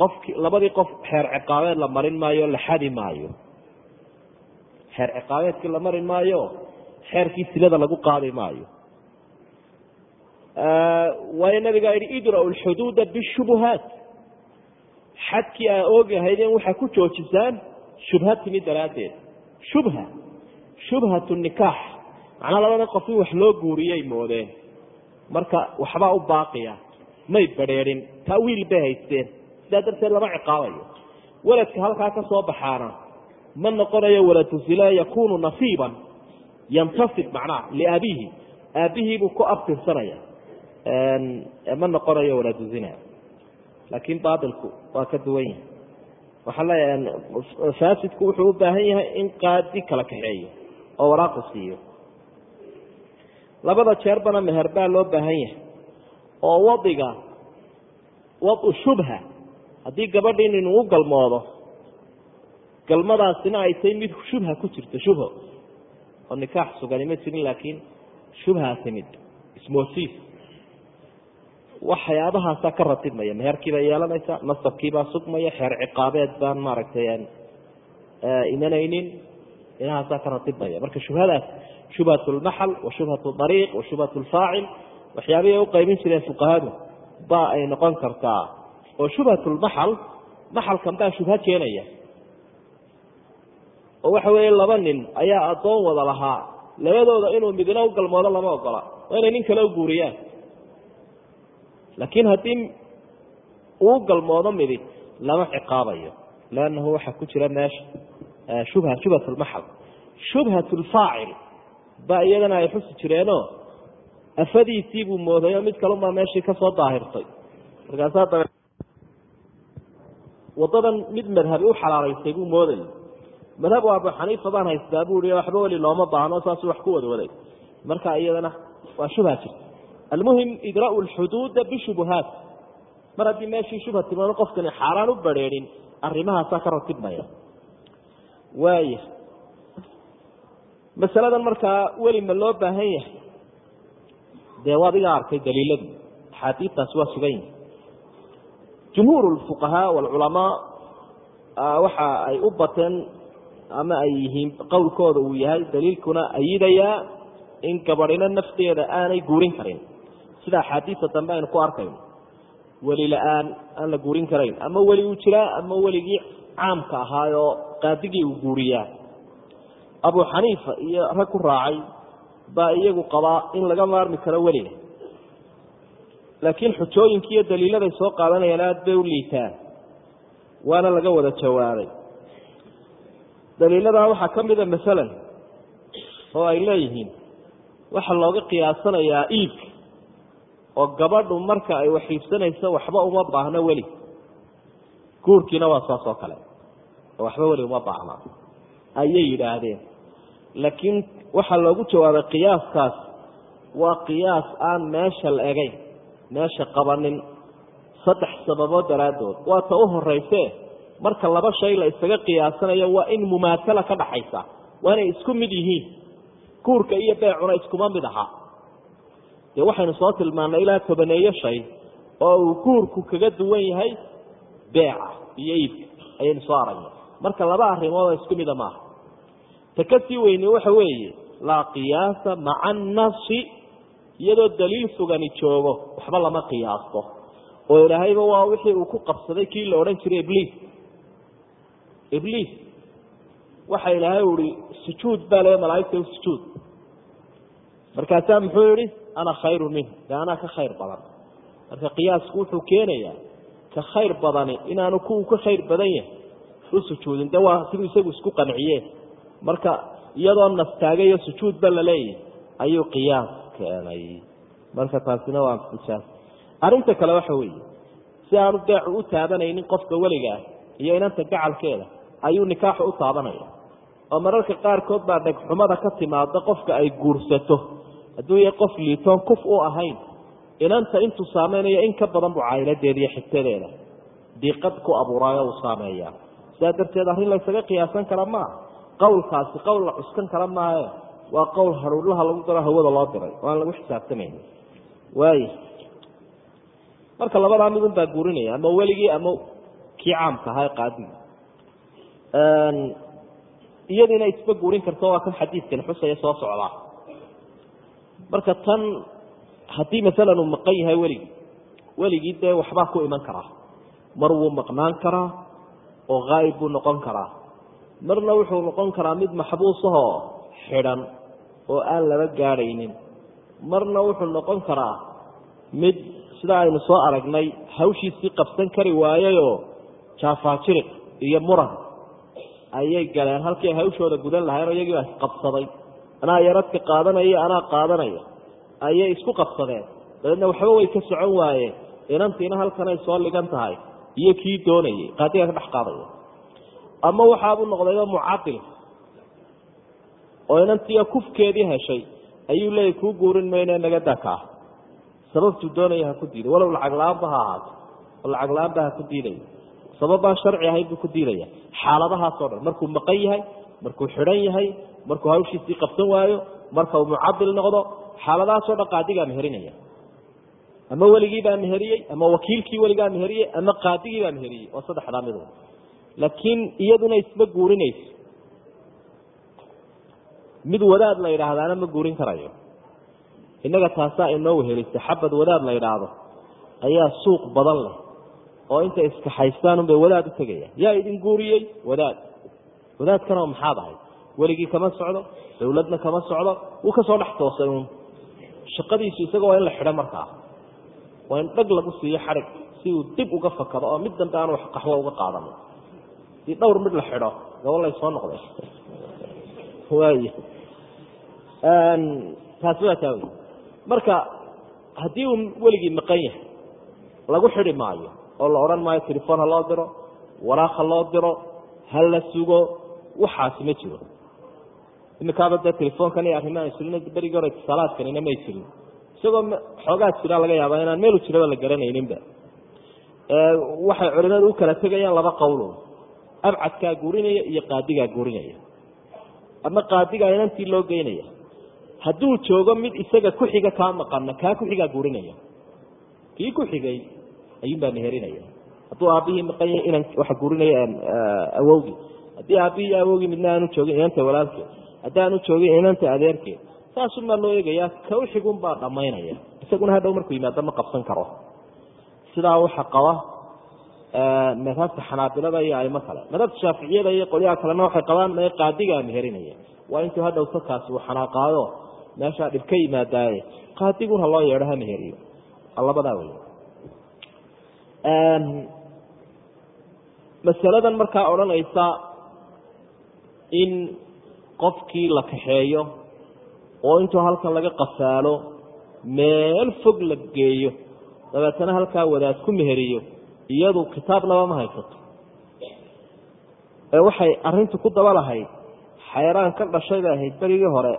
qofki labadii qof xeer ciqaabeed la marin maayo la xadi maayo. Xeer ciqaabeedkii la mari maayo xeerkii silada lagu qaadi maayo. Waayo nabigaa yihi idra'u lxuduuda bishubuhaat xadkii aa oogahaydeen waxaa ku joojisaan shubha timi daraaddeed. Shubha. Shubhat nikaax. Macnaa labada qof in wax loo guuriyay moodeen. Marka waxbaa u baaqiya may badrheerin taawiil bay haysteen. Sidaa darteed lama ciqaabayo. Weladka halkaa ka soo baxaana ma noqonayo waladu zila yakunu nasiiban yantasib macnaha liabihi aabihiibuu ku abtirsanaya ma noqonayo waladu zina laakiin baailku waa ka duwan yahay. Waxaa leeyahay faasidku wuxuu u baahan yahay in qaadi kala kaxeeyo oo waraaqu siiyo. Labada jeerbana meher baa loo baahan yahay oo wadiga wadu shubha haddii gabadhiin inuu u galmoodo galmadaasina ay tahay mid shubha ku jirto shubho. Oo nikaax sugani ma jirin laakiin shubhaa timid ismoosiis waxyaabahaasa ka ratibmaya meherkiibaa yeelanaysa nasabkiibaa sugmaya xeer ciqaabeed baan maaragtay imanaynin inahaasaa ka ratibmaya marka shubhadaas shubhat lmaxal wa shubhat ariiq wa shubhat lfaacil waxyaabihii ay uqaybin jireen fuqahadu ba ay noqon kartaa. Oo shubhat lmaxal maxalkan baa shubha keenaya. Oo waxa weeye laba nin ayaa addoon wada lahaa labadooda inuu midna u galmoodo lama ogola waa inay nin kale u guuriyaan laakiin haddii uu galmoodo midi lama ciqaabayo lannahu waxaa ku jira meesha shubha shubhat lmaxal shubhat lfaacil ba iyadana ay xusi jireenoo afadiisii buu moodayo mid kalunbaa meeshii ka soo daahirtay. Markaasaa dabe wadadan mid madhabi u xalaalaystay buu moodayay madhabu abu xaniifa baan haystaa buu i waxba weli looma baahno saasuu wax ku wada waday. Marka iyadana waa shubha jirta almuhim idra'u lxuduuda bishubuhaat mar haddii meeshii shubha timaado qofkani xaaraan u bareerin arrimahaasaa ka ratibmaya waaya masaladan markaa weli ma loo baahan yahay. Dee waa adigaa arkay daliiladu. Axaadiistaasi waa sugan yihi jumhuur lfuqahaa walculamaa waxa ay u bateen ama ay yihiin qowlkooda uu yahay daliilkuna ayidayaa in gabadhino nafteeda aanay guurin karin sida axaadiista dambe aynu ku arkayno. Weli la'aan aan la guurin karayn. Ama weli uu jiraa ama weligii caamka ahaayoo qaadigii uu guuriyaa. Abu xaniifa iyo rag ku raacay baa iyagu qabaa in laga maarmi karo weliga laakiin xujooyinki iyo daliiladay soo qaadanayaan aada bay u liitaan. Waana laga wada jawaabay daliiladaa waxaa ka mida masalan oo ay leeyihiin. Waxaa looga qiyaasanayaa iibka oo gabadhu marka ay wax iibsanayso waxba uma baahno weli. Guurkiina waa saas oo kale. Oo waxba weli uma baahna. Ayay yidhaahdeen. Laakiin waxaa loogu jawaabay qiyaaskaas waa qiyaas aan meesha la egayn meesha qabanin. Saddex sababood daraaddood. Waa ta u horeyse marka laba shay la isaga qiyaasanayo waa in mumaasala ka dhaxaysa. Waa inay isku mid yihiin. Guurka iyo beecuna iskuma mid aha dee waxaynu soo tilmaannay ilaa tobaneeyo shay oo uu guurku kaga duwan yahay beeca iyo iibka ayaynu soo aragnay marka laba arrimood oo isku mida maaha. Ta ka sii weyne waxa weeye laa qiyaasa maca annafsi iyadoo daliil sugani joogo waxba lama qiyaasto. Oo ilaahayba waa wixii uu ku qabsaday kii la odhan jiray ibliis. Ibliis. Waxa ilaahay uhi sujuud baa le malaaigta sujuud. Markaasaa muxuu yihi ana khayru minh de anaa ka khayr badan. Marka qiyaasku wuxuu keenayaa ka khayr badani inaanu kuwu ka khayr badan yahay. U sujuudin de waa siduu isagu isku qanciye marka iyadoo nastaagayo sujuudba laleeyahy ayuu qiyaas keenay. Marka taasina waa ijaas arrinta kale waxa weeye si aanu beecu u taabanaynin qofka weligaah iyo inanta gacalkeeda ayuu nikaaxu u taabanaya. Oo mararka qaarkood baa dhegxumada ka timaada qofka ay guursato hadduu yahay qof liitoon kuf u ahayn inanta intuu saameynayo in ka badan buu caayiladeeda iyo xigtadeeda diiqad ku abuuraayo uu saameeyaa. Sidaa darteed arrin laysaga qiyaasan kara maaha qowlkaasi qowl la cuskan kara maahe waa qowl haruurlaha lagu daro hawada loo diray. Oo aan lagu xisaabtamayn. Waay marka labadaa midun baa guurinaya ama weligii ama kii caamka ahaa qaadiga iyadiina isba guurin karto waa kan xadiidkan xusaya soo socdaa marka tan haddii masalan uu maqan yahay weligii weligii dee waxbaa ku iman karaa. Mar wuu maqnaan karaa oo haayib buu noqon karaa. Marna wuxuu noqon karaa mid maxbuusahoo xidhan oo aan laba gaadhaynin. Marna wuxuu noqon karaa mid sida aynu soo aragnay hawshiisii qabsan kari waayayoo jaafaajiriq iyo muran ayay galeen halkii hawshooda gudan lahayn oo iyagii baa isqabsaday anaa yaradka qaadanaya anaa qaadanaya. Ayay isku qabsadeen. Dabeedna waxba way ka socon waayeen. Inantiina halkanay soo ligan tahay. Iyo kii doonayay. Qaadiga ka dhex qaadaya ama waxaabuu noqdayba mucadil oo inantiiyo kufkeedii heshay ayuu leeyay kuu guurin mayne naga dakaa sababtuu doonaya ha ku diiday. Walow lacag la'aanba ha ahaato. Lacag la'aanba ha ku diidaya sababbaan sharci ahayn buu ku diidaya xaaladahaasoo dhan markuu maqan yahay markuu xidhan yahay markuu hawshiisii qabsan waayo marka uu mucadil noqdo xaaladahaasoo dhan qaadigaa meherinaya. Ama weligii baa meheriyey ama wakiilkii weligaa meheriyey ama qaadigii baa meheriyey oo saddexdaa mid laakiin iyaduna isma guurinayso. Mid wadaad la yidhaahdaana ma guurin karayo. Innaga taasaa inoo wehelisa xabad wadaad la yidhaahdo ayaa suuq badan leh oo intay iskaxaystaan unbay wadaad u tegayaan. Yaa idin guuriyey wadaad. Wadaadkanoo maxaad ahay weligii kama socdo dawladna kama socdo wuu ka soo dhex toosay uun. Shaqadiisu isaga waa in la xidho markaa. Waa in dhag lagu siiyo xadhig si uu dib uga fakado oo mid dambe aan wax qaxwo uga qaadanin si dhowr mid la xidho gabalay soo noqdeen. Waay taasi waa taa marka haddii uu weligii maqan yahay lagu xidhi maayo oo la odhan maayo telefon ha loo diro waraaq loo diro ha la sugo waxaasi ma jiro imikaaba dee telefoonkan iyo arrimahan sulina berigii hore itisaalaadkanina may jirin. Isagoo xoogaa jiraa laga yaaba inaan meelu jiraba la garanayninba. Waxay culimadu u kala tegayaan laba qowlo abcadkaa guurinaya iyo qaadigaa guurinaya. Ama qaadigaa inantii loo geynaya. Hadduu joogo mid isaga ku-xiga kaa maqana kaa ku-xigaa guurinaya. Kii ku-xigay ayuunbaa meherinaya hadduu aabbihii maqan yahay inan waxa guurinaya awowgii. Haddii aabbihii awowgii midna aanu joogin inanta walaalkeed haddii aanu joogin inanta adeerkeed saasumaa loo eegayaa ka uxigunbaa dhammaynaya. Isaguna hadhow markuu yimaado ma qabsan karo. Sidaa waxa qaba madhabta xanaabilada iyo aimo kale. Madhabta shaaficiyada iyo qolyaha kalena waxay qabaan mee qaadigaa meherinaya waa intuu hadhow sakaasi uu xanaaqaayo meeshaa dhib ka yimaadaaye. Qaadiguna loo yeedho ha meheriyo labadaa wey masaladan markaa odhanaysa in qofkii la kaxeeyo oo intuu halkan laga qasaalo meel fog la geeyo dabeetana halkaa wadaad ku meheriyo iyadu kitaabnaba ma haysato. Ee waxay arintu ku daba lahayd xayraan ka dhashay bay ahayd berigii hore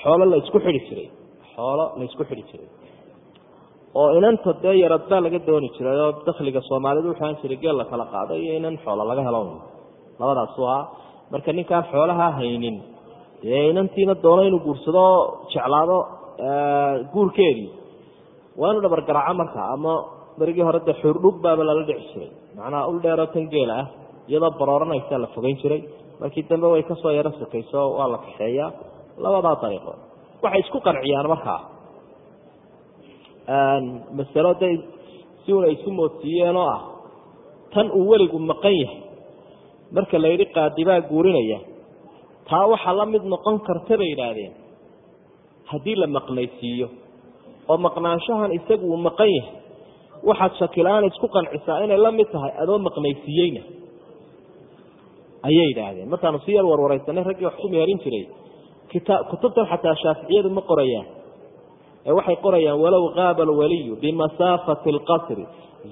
xoolo la isku xidhi jiray xoolo la isku xidhi jiray. Oo inanta dee yarad baa laga dooni jiray oo dakliga soomaalidu wuxuaan jiray geel la kala qaado iyo inan xoolo laga helo. Labadaasu ahaa marka ninkaan xoolaha haynin dee inantiina doono inuu guursado jeclaado guurkeedii waa inu dhabargaraaco markaa ama berigii hore dee xuurdhug baaba lala dhici jiray. Macnaha ul tan geela ah iyadoo barooranaysaa la fogeyn jiray. Markii dambe way ka soo yaro sokayso waa la kaxeeyaa labadaa dariiqo. Waxay isku qanciyaan markaa masalo de si un ay isu moodsiiyeen oo ah tan uu weligu maqan yahay marka la yidhi qaadibaa guurinaya taa waxaa la mid noqon karta bay yidhaahdeen. Haddii la maqnaysiiyo oo maqnaanshahan isagu uu maqan yahay waxaad shakila-aan isku qancisaa inay la mid tahay adoo maqnaysiiyeyna. Ayay yidhaahdeen. Markaanu si yar warwaraysanay raggii wax ku meherin jiray kita kutubtan xataa shaaficiyadu ma qorayaan. Ee waxay qorayaan walow qaaba alwaliyu bimasaafati alqasri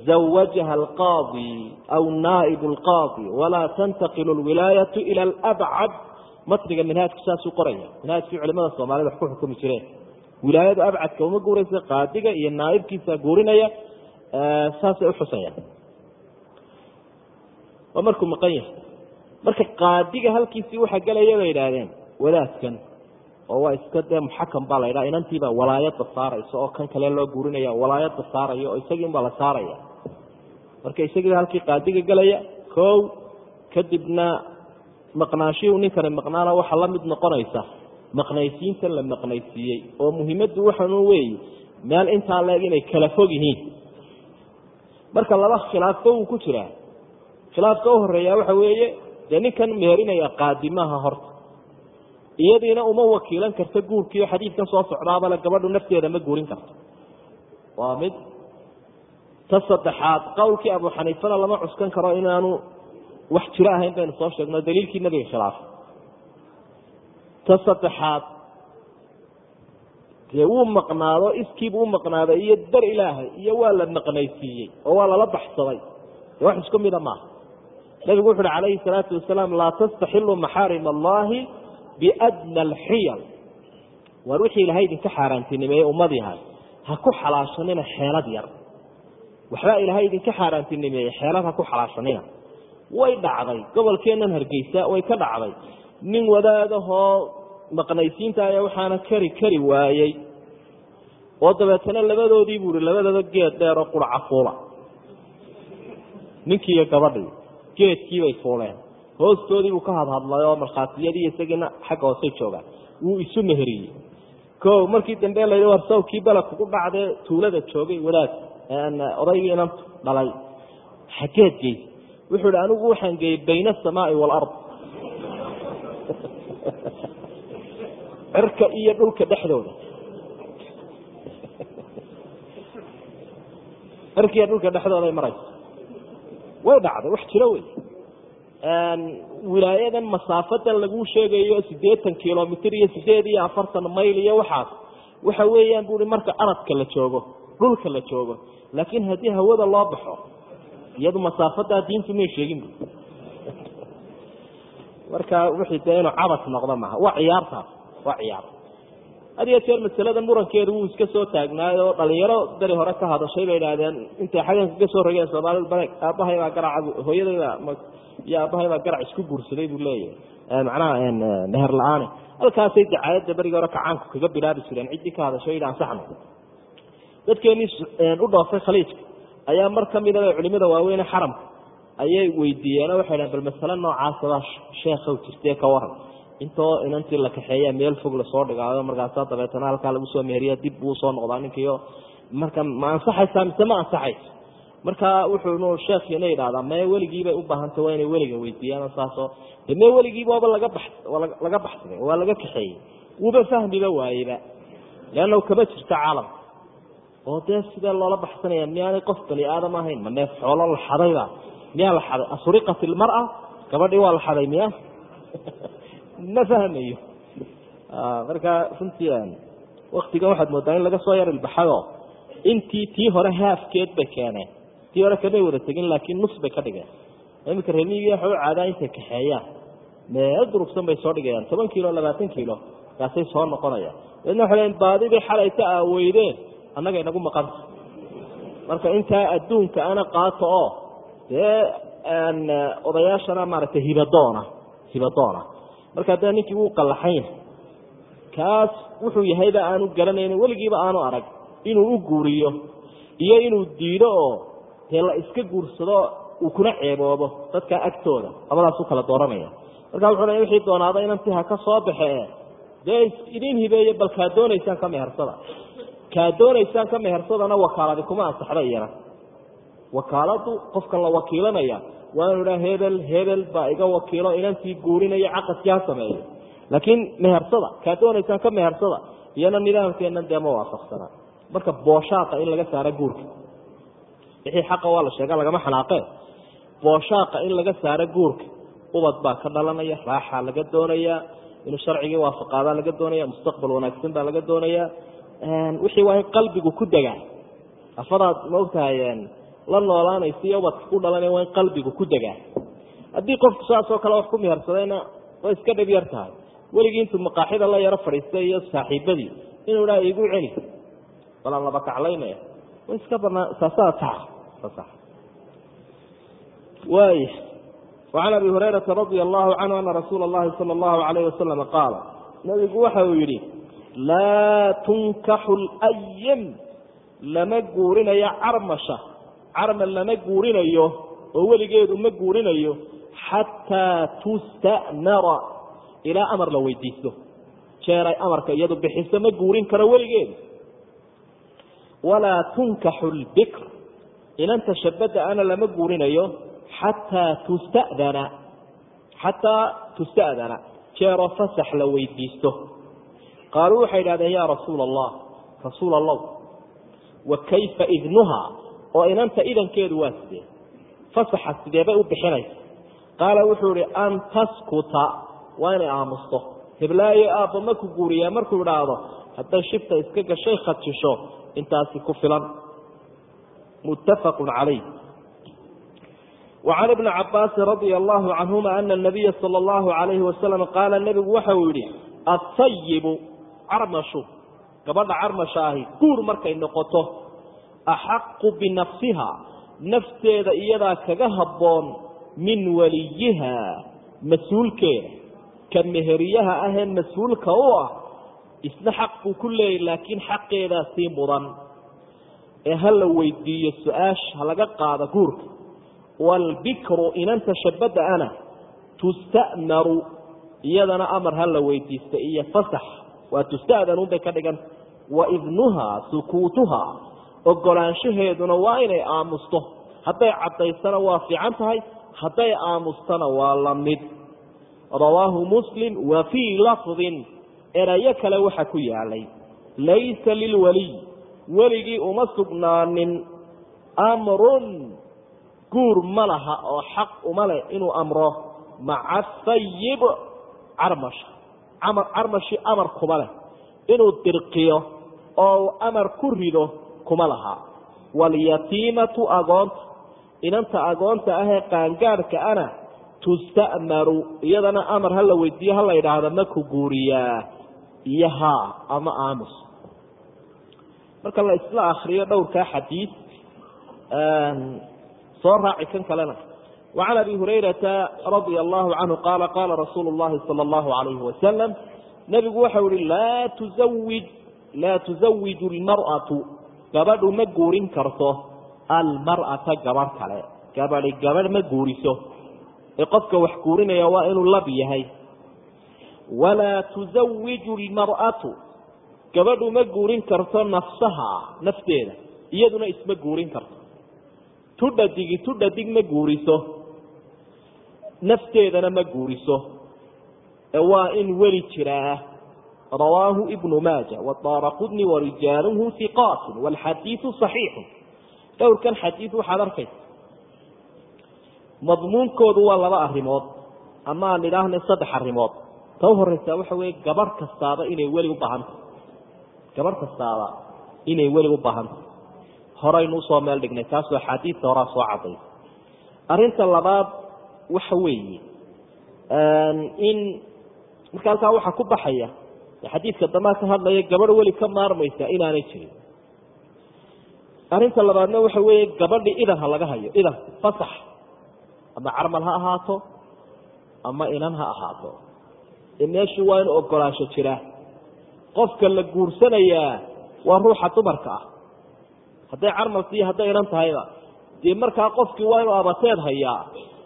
zawajaha alqaadi aw naa'ibu alqaadi walaa tantaqilu alwilaayatu ila alabcad matniga minhaajku saasuu qoraya minhaajkii culimada soomaalida wax ku xukumi jireen wilaayadu abcadka uma guuraysa qaadiga iyo naaibkiisa guurinaya saasay uxusayaan waa markuu maqan yahay marka qaadiga halkiisii waxaa gelaya bay idhaahdeen wadaadkan oo waa iska dee muxakam baa la ydhaha inantiibaa walaayada saaraysa oo kan kale loo guurinaya walaayada saaraya oo isagii unbaa la saaraya. Marka isagiiba halkii qaadiga gelaya kow kadibna maqnaashihii ninkani maqnaana waxaa la mid noqonaysa maqnaysiinta la maqnaysiiyey oo muhimaddu waxanu weeye meel intaa leeg inay kala fog yihiin. Marka laba khilaafba wuu ku jiraa. Khilaafka u horreeya waxa weeye dee ninkan meherinaya qaadimaha horta iyadiina uma wakiilan karto guurkiio xadiidkan soo socdaabale gabadhu nafteeda ma guurin karto. Waa mid ta saddexaad qowlkii abu xaniifana lama cuskan karo inaanu wax jiro ahayn baynu soo sheegno daliilkii nabiga khilaafay ta saddexaad dee wuu maqnaado iskiibu u maqnaaday iyo dar ilaahay iyo waa la maqnaysiiyey oo waa lala baxsaday. Dee wax isku mida maaha. Nabigu wuxu uhi calayhi salaatu wasalaam laa tastaxilu maxaarim allahi biadna alxiyal waar wixii ilahay idinka xaaraantinimeeyey ummad yahay ha ku xalaashanina xeelad yar. Waxbaa ilaahay idinka xaaraantinimeeyey xeelad ha ku xalaashanina. Way dhacday gobolkeennan hargeysa way ka dhacday. Nin wadaadahoo maqnaysiinta ayaa waxaana kari kari waayey. Oo dabeetana labadoodii buu ihi labadaba geed dheer oo quraca fuula. Ninkii iyo gabadhii geedkiibay fuuleen hoostoodii buu ka hadhadlay oo markhaatiyadii isagiina xagga hoose joogaan wuu isu meheriyey. Ko markii dambe la war sawkii beled kugu dhacdee tuulada joogay wadaad odaygii inantu dhalay. Xageed geys. Wuxuu ihi anigu waxaan geeyey bayna asamaai waalard cirka iyo dhulka dhexdooda. Cirka iyo dhulka dhexdooday maraysa way dhacday wax jiro wey wilaayadan masaafadan laguu sheegayo siddeetan kilomitr iyo sideed iyo afartan mayl iyo waxaas. Waxa weeyaan bui marka aradka la joogo dhulka la joogo laakiin haddii hawada loo baxo iyadu masaafadaa diintu may sheegin marka wixii dee inuu cabas noqdo maaha. Waa ciyaartaas waa ciyaar had iyo jeer masalada murankeedu wuu iska soo taagnaayo oo dhalinyaro dari hore ka hadashay bay idhaahdeen intay xaganka ka soo rogeen soomaalida bale aabbahay baa garaca hooyadayda iyo aabbahay baa garac isku guursaday buu leeyahay. Macnaha meher la'aane. Halkaasay dacaayadda berigii hore kacaanku kaga bilaabi jireen ciddii ka hadashay yidhi ansaxno dadkeenii u dhoofay khaliijka ayaa mar ka midaba culimada waaweyne xaramka ayay weydiiyeen waxay dhahen bal masale noocaasabaa sheekhow jirtee ka waran intoo inantii la kaxeeya meel fog la soo dhigaayo markaasa dabeetana halkaa lagu soo meheriya dib buu soo noqdaa ninkiio marka ma ansaxaysaa mise ma ansaxayso marka wuxuu sheekhiina yidhahdaa mee weligiibay u baahantay waa inay weliga weydiiyaan. Saasoo de mee weligiibaaba laga ba laga baxsaday waa laga kaxeeyey. Wuuba fahmiba waayeba. Leanna kama jirto caalamka oo dee sidee loola baxsanaya miyaanay qof bani aadam ahayn? Ma neef xoolo la xadayba? Miyaa la xaday? Asuriqat ilmara gabadhii waa la xaday miya ma fahmayo. Marka runtii waktigan waxaad moodaa in laga soo yar ilbaxayo intii tii hore haafkeed bay keeneen. Tii hore kamay wada tegin laakiin nus bay ka dhigeen. Iminka remiigi waxa u caadaa intay kaxeeyaan meel durugsan bay soo dhigayaan toban kiilo labaatan kiilo kaasay soo noqonayaan. Daedna waxay leeyiin baadidii xalayta aa weydeen. Annaga inagu maqanta marka intaa adduunka ana qaato oo dee odayaashana maaragtay hibadoona hibadoona marka dee ninkii wuu qallaxan yahay kaas wuxuu yahayba aanu garanaynin weligiiba aanu arag inuu u guuriyo iyo inuu diido oo dee la iska guursado uu kuna ceeboobo dadka agtooda labadaasuu kala dooranaya. Marka wuxuu le wixii doonaada inantii ha ka soo baxee dee idin hibeeye bal kaa doonaysaan ka mehersada. Kaa doonaysaan ka mehersadana wakaaladi kuma ansaxda iyana. Wakaaladu qofkan la wakiilanaya waa inu idhaa hebel hebel baa iga wakiilo inantii guurinaya caqadkii ha sameeyo laakiin mehersada kaa doonaysaan ka mehersada iyana nidaamkeennan dee ma waafaqsana. Marka booshaqa in laga saaro guurka. Wixii xaqa waa la sheega lagama xanaaqee. Booshaqa in laga saaro guurka ubad baa ka dhalanaya raaxaa laga doonayaa inuu sharcigii waafaqaadaa laga doonaya mustaqbal wanaagsan baa laga doonayaa wixii waa in qalbigu ku degaa afadaad maogtahay la noolaanaysa iyo ubadka ku dhalanaya waa in qalbigu ku degaa. Haddii qofku saasoo kale wax ku mehersadayna way iska dhib yar tahay. Weligii intuu maqaaxida la yaro fadhiistay iyo saaxiibadii inuu dhaa igu celi. Balaan laba kaclaynaya way iska banaa saasaa sax waaya wacan abi hurayrata radia allahu canhu ana rasuula allahi sala allahu alayh wasalama qaala nabigu waxa uu yidhi laa tunkaxu lyam lama guurinayo carmasha carmal lama guurinayo oo weligeedu ma guurinayo xataa tustanara ilaa amar la weydiisto. Jeeray amarka iyadu bixiso ma guurin karo weligeedu. Walaa tunkaxu lbikr inanta shabada ana lama guurinayo xataa tustadana xataa tusta'dana. Jeeroo fasax la weydiisto. Qaaluu waxay idhahdeen yaa rasuula allah rasuul allah wa kayfa idnuhaa oo inanta idankeedu waa sidee? Fasaxa sidee bay u bixinaysa? Qaala wuxuu ihi an taskuta. Waa inay aamusto. Heblaayo aabba ma ku guuriyaa markuu idhaahdo. Hadday shibta iska gashay khadjisho intaasi ku filan. Muttafaqu calayh. Wacan ibni cabaasi radi allahu canhuma ana anabiya sala allahu calayhi wasalam qaala nebigu waxa uu yidhi atayibu carmashu. Gabadha carmasha ahi guur markay noqoto. أxaqu binafsiha nafteeda iyadaa kaga haboon min waliyiha mas'uulkeeda ka meheriyaha ahee mas'uulka u ah isna xaq buu ku leeyay laakiin xaqeedaa sii mudan ee ha la weydiiyo su'aasha ha laga qaado guurka waalbikru inanta shabadda ana tusta'maru iyadana amar ha la weydiista iyo fasax waa tusta'danunbay ka dhigan wa idnuhaa sukuutuhaa ogolaanshaheeduna waa inay aamusto. Hadday caddaysana waa fiican tahay hadday aamustana waa la mid. Rawaahu muslim wa fii lafdin erayo kale waxa ku yaalay. Laysa lilwaliy weligii uma sugnaanin. Amrun guur ma laha oo xaq uma leh inuu amro. Maca sayib carmasha carmashi amar kuma leh. Inuu dirqiyo oo amar ku rido kuma laha walyatiimatu agoonta. Inanta agoonta ahee qaangaadhka ana tusta'maru iyadana amar ha la weydiiyo ha la yidhaahda ma ku guuriyaa. Iyo haa ama aamus. Marka la isla akriyo dhowrkaa xadiid soo raaci kan kalena. Wacan abi hurayrata radia allahu canhu qaala qaala rasuulu llahi sala allahu alayhi wasalam nebigu waxau ihi laa tuzawij laa tuzawiju lmar'atu gabadhu ma guurin karto almar'ata gabadh kale. Gabadhi gabadh ma guuriso. Ee qofka wax guurinaya waa inuu lab yahay. Walaa tuzawiju lmar'atu gabadhu ma guurin karto nafsaha nafteeda. Iyaduna isma guurin karto. Tudhadigi tudhadig ma guuriso. Nafteedana ma guuriso. Ee waa in weli jiraa rawaahu ibnu maaja wadaara qudni warijaaluhu hiqaatun walxadiidu صaxiixu dhowrkan xadiid waxaad arkaysa madmuunkoodu waa laba arimood ama aan idhaahna saddex arimood ta u horeysa waxa weeye gabadh kastaaba inay weli u baahantah gabadh kastaaba inay weli u baahantah horaynu u soo meel dhignay taasoo axaadiista horaa soo caday arinta labaad waxa weeye in marka halkaa waxaa ku baxaya xadiidka damaa ka hadlaya gabadh weli ka maarmaysa inaanay jirin. Arrinta labaadna waxa weeye gabadhi idan ha laga hayo idan fasax. Ama carmal ha ahaato ama inan ha ahaato. Ee meeshu waa inu ogolaansho jira. Qofka la guursanayaa waa ruuxa dumarka ah. Hadday carmalsi iyo hadday inan tahayba. Dee markaa qofkii waa inuu abateed hayaa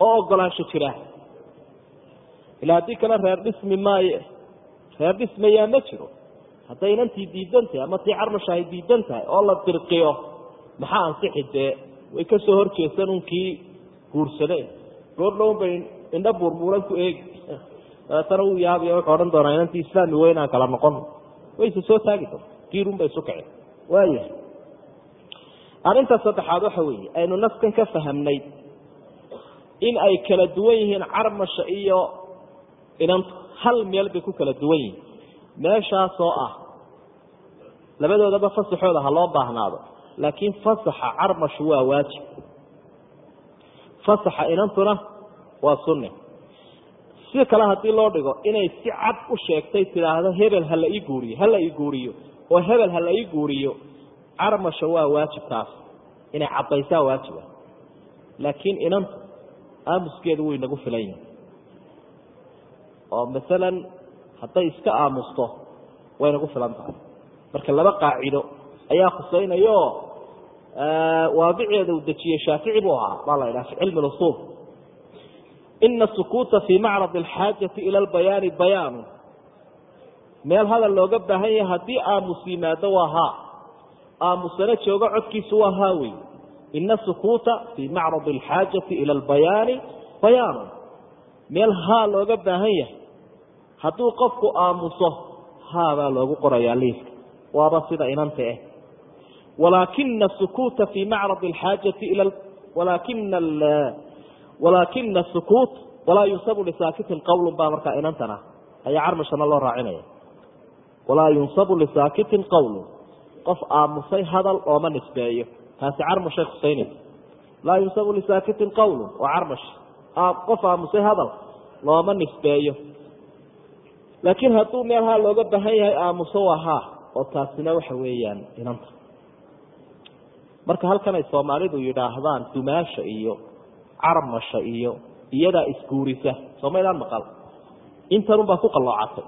oo ogolaansho jira. Ila haddii kale reer dhismi maaye reer dhismayaa ma jiro? Hadday inantii diidan tahay ama tii carmasha ay diidan tahay oo la dirqiyo maxaa ansixi dee way ka soo horjeestan unkii guursadeen goordhown bay indho buurbuuran ku eegi dabeetana uu yaabiy wuxuu odhan doonaa inantii islaami weyn aan kala noqon. Wayse soo taagi doonta giirun bay isu kaceen waaya arrinta saddexaad waxa weeye aynu nafkan ka fahamnay in ay kala duwan yihiin carmasha iyo inantu hal meel bay ku kala duwan yihiin. Meeshaasoo ah labadoodaba fasaxooda ha loo baahnaado laakiin fasaxa carmashu waa waajib. Fasaxa inantuna waa sunne. Si kale haddii loo dhigo inay si cad u sheegtay tidhaahdo hebel ha la ii guuriyo ha la ii guuriyo oo hebel ha la ii guuriyo carmasha waa waajib taas. Inay caddaysaa waajiba laakiin inantu aamuskeedu way nagu filan yahay oo masalan hadday iska aamusto way nagu filan tahay. Marka laba qaacido ayaa khusaynayo waabiceeda uu dejiyey shaafici buu ahaa baa la idhaha fi cilmi usuul ina sukuuta fii macrad alxaajati ila albayaani bayaanu. Meel hadal looga baahan yahay haddii aamus yimaado waa haa aamusana joogo codkiisu waa haa wey ina sukuuta fii macrad alxaajati ila albayaani bayaanu meel haa looga baahan yahay. Hadduu qofku aamuso haabaa loogu qorayaa liiska waaba sida inanta ah walaakina sukuuta fii macrad alxaajati ila walaakina walaakina sukuut walaa yunsabu lisaakitin qowlun baa markaa inantana. Ayaa carmashana loo raacinaya. Walaa yunsabu lisaakitin qowlun qof aamusay hadal ooma nisbeeyo. Taasi carmashay khusaynaysa laa yunsabu lisaakitin qowlun waa carmash qof aamusay hadal looma nisbeeyo laakiin hadduu meel haa looga baahan yahay aamuso waa haa oo taasina waxa weeyaan inanta marka halkan ay soomaalidu yidhaahdaan dumaasha iyo carmasha iyo iyadaa isguurisa soomaydaan maqal intanun baa ku qalloocatay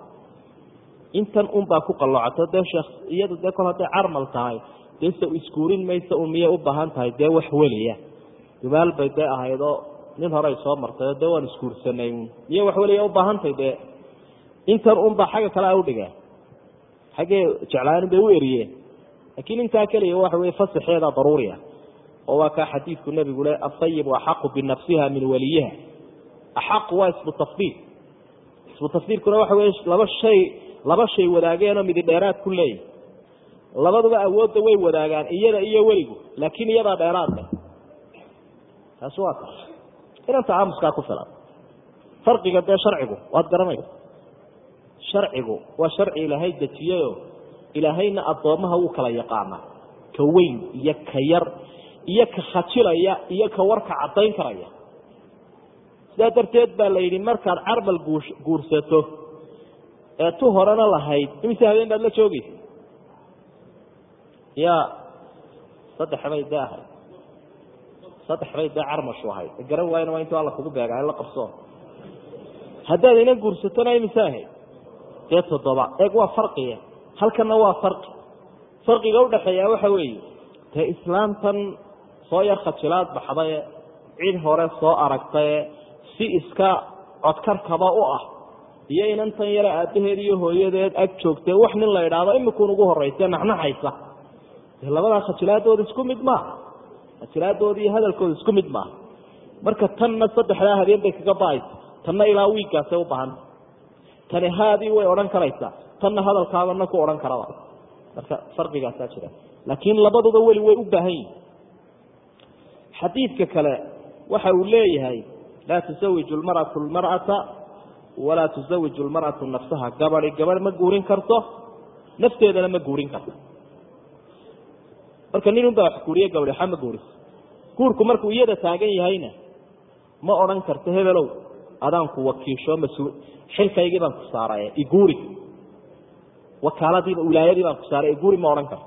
intan unbaa ku qaloocato dee sheekh iyadu dee kol hadday carmal tahay dee se iskuurin maysa un miyay u baahan tahay dee wax weliya dumaal bay dee ahaydoo nin hore ay soo martay dee waan iskuursanay miyay wax weliya u baahantahay dee. Intan unbaa xagga kale a udhigeen xaggee jeclaanin bay u eriyeen. Laakiin intaa keliya waxa weye fasaxeeda daruuri ah oo waa kaa xadiidku nebigu le asayibu axaqu binafsiha min waliyiha. Axaqu waa ismu tafdiil. Ismu tafdiilkuna waxa weye laba shay laba shay wadaageenoo midi dheeraad ku leeyahy labaduba awoodda way wadaagaan iyada iyo weligu laakiin iyadaa dheeraadle taasi waa taas inanta aamuskaa ku filan. Farqiga dee sharcigu waad garanaysa sharcigu waa sharci ilaahay dejiyeyo ilaahayna addoommaha wuu kala yaqaanaa ka weyn iyo ka yar iyo ka khajilaya iyo ka warka caddayn karaya. Sidaa darteed baa la yidhi markaad carmal guursato ee tu horena lahayd imise habeen baad la joogeysa ya saddex bay dee ahayd saddex bay dee carmashu ahayd. Garan waayna waa intuu alla kugu beegaa la qabso. Haddaad inan guursatona imise ahayd dee toddoba. Eeg waa farqiya halkana waa farqi. Farqiga udhaxeeya waxa weeye dee islaamtan soo yar khajilaad baxdaye cid hore soo aragtaye si iska codkarkaba u ah iyo inantan yare aabbaheed iyo hooyadeed ag joogtee wax nin la idhaahdo imikuun ugu horrayse naxnaxaysa. Dee labadaa khajilaadooda isku mid maaha khajilaadooda iyo hadalkooda isku mid maaha. Marka tanna saddexdaa habeen bay kaga ba'aysa. Tanna ilaa wiiggaasay u baahanta tani haadii way odhan karaysaa tanna hadalkaabana ku odhan karaba. Marka farqigaasaa jira. Laakiin labaduba weli way u baahan yihiin xadiidka kale waxa uu leeyahay laa tusawiju lmaratu lmar'ata walaa tusawiju lmar'atu nafsaha. Gabadi gabadh ma guurin karto. Nafteedana ma guurin karto marka nin unbaa guuriye gabadhi waxa ma guuriso guurku markuu iyada taagan yahayna ma odhan karto hebelow adaanku wakiisho mas'uul xilkaygii baan ku saaray iguuri wakaaladiiba wilaayadii baan ku saaray iguuri ma odhan karto.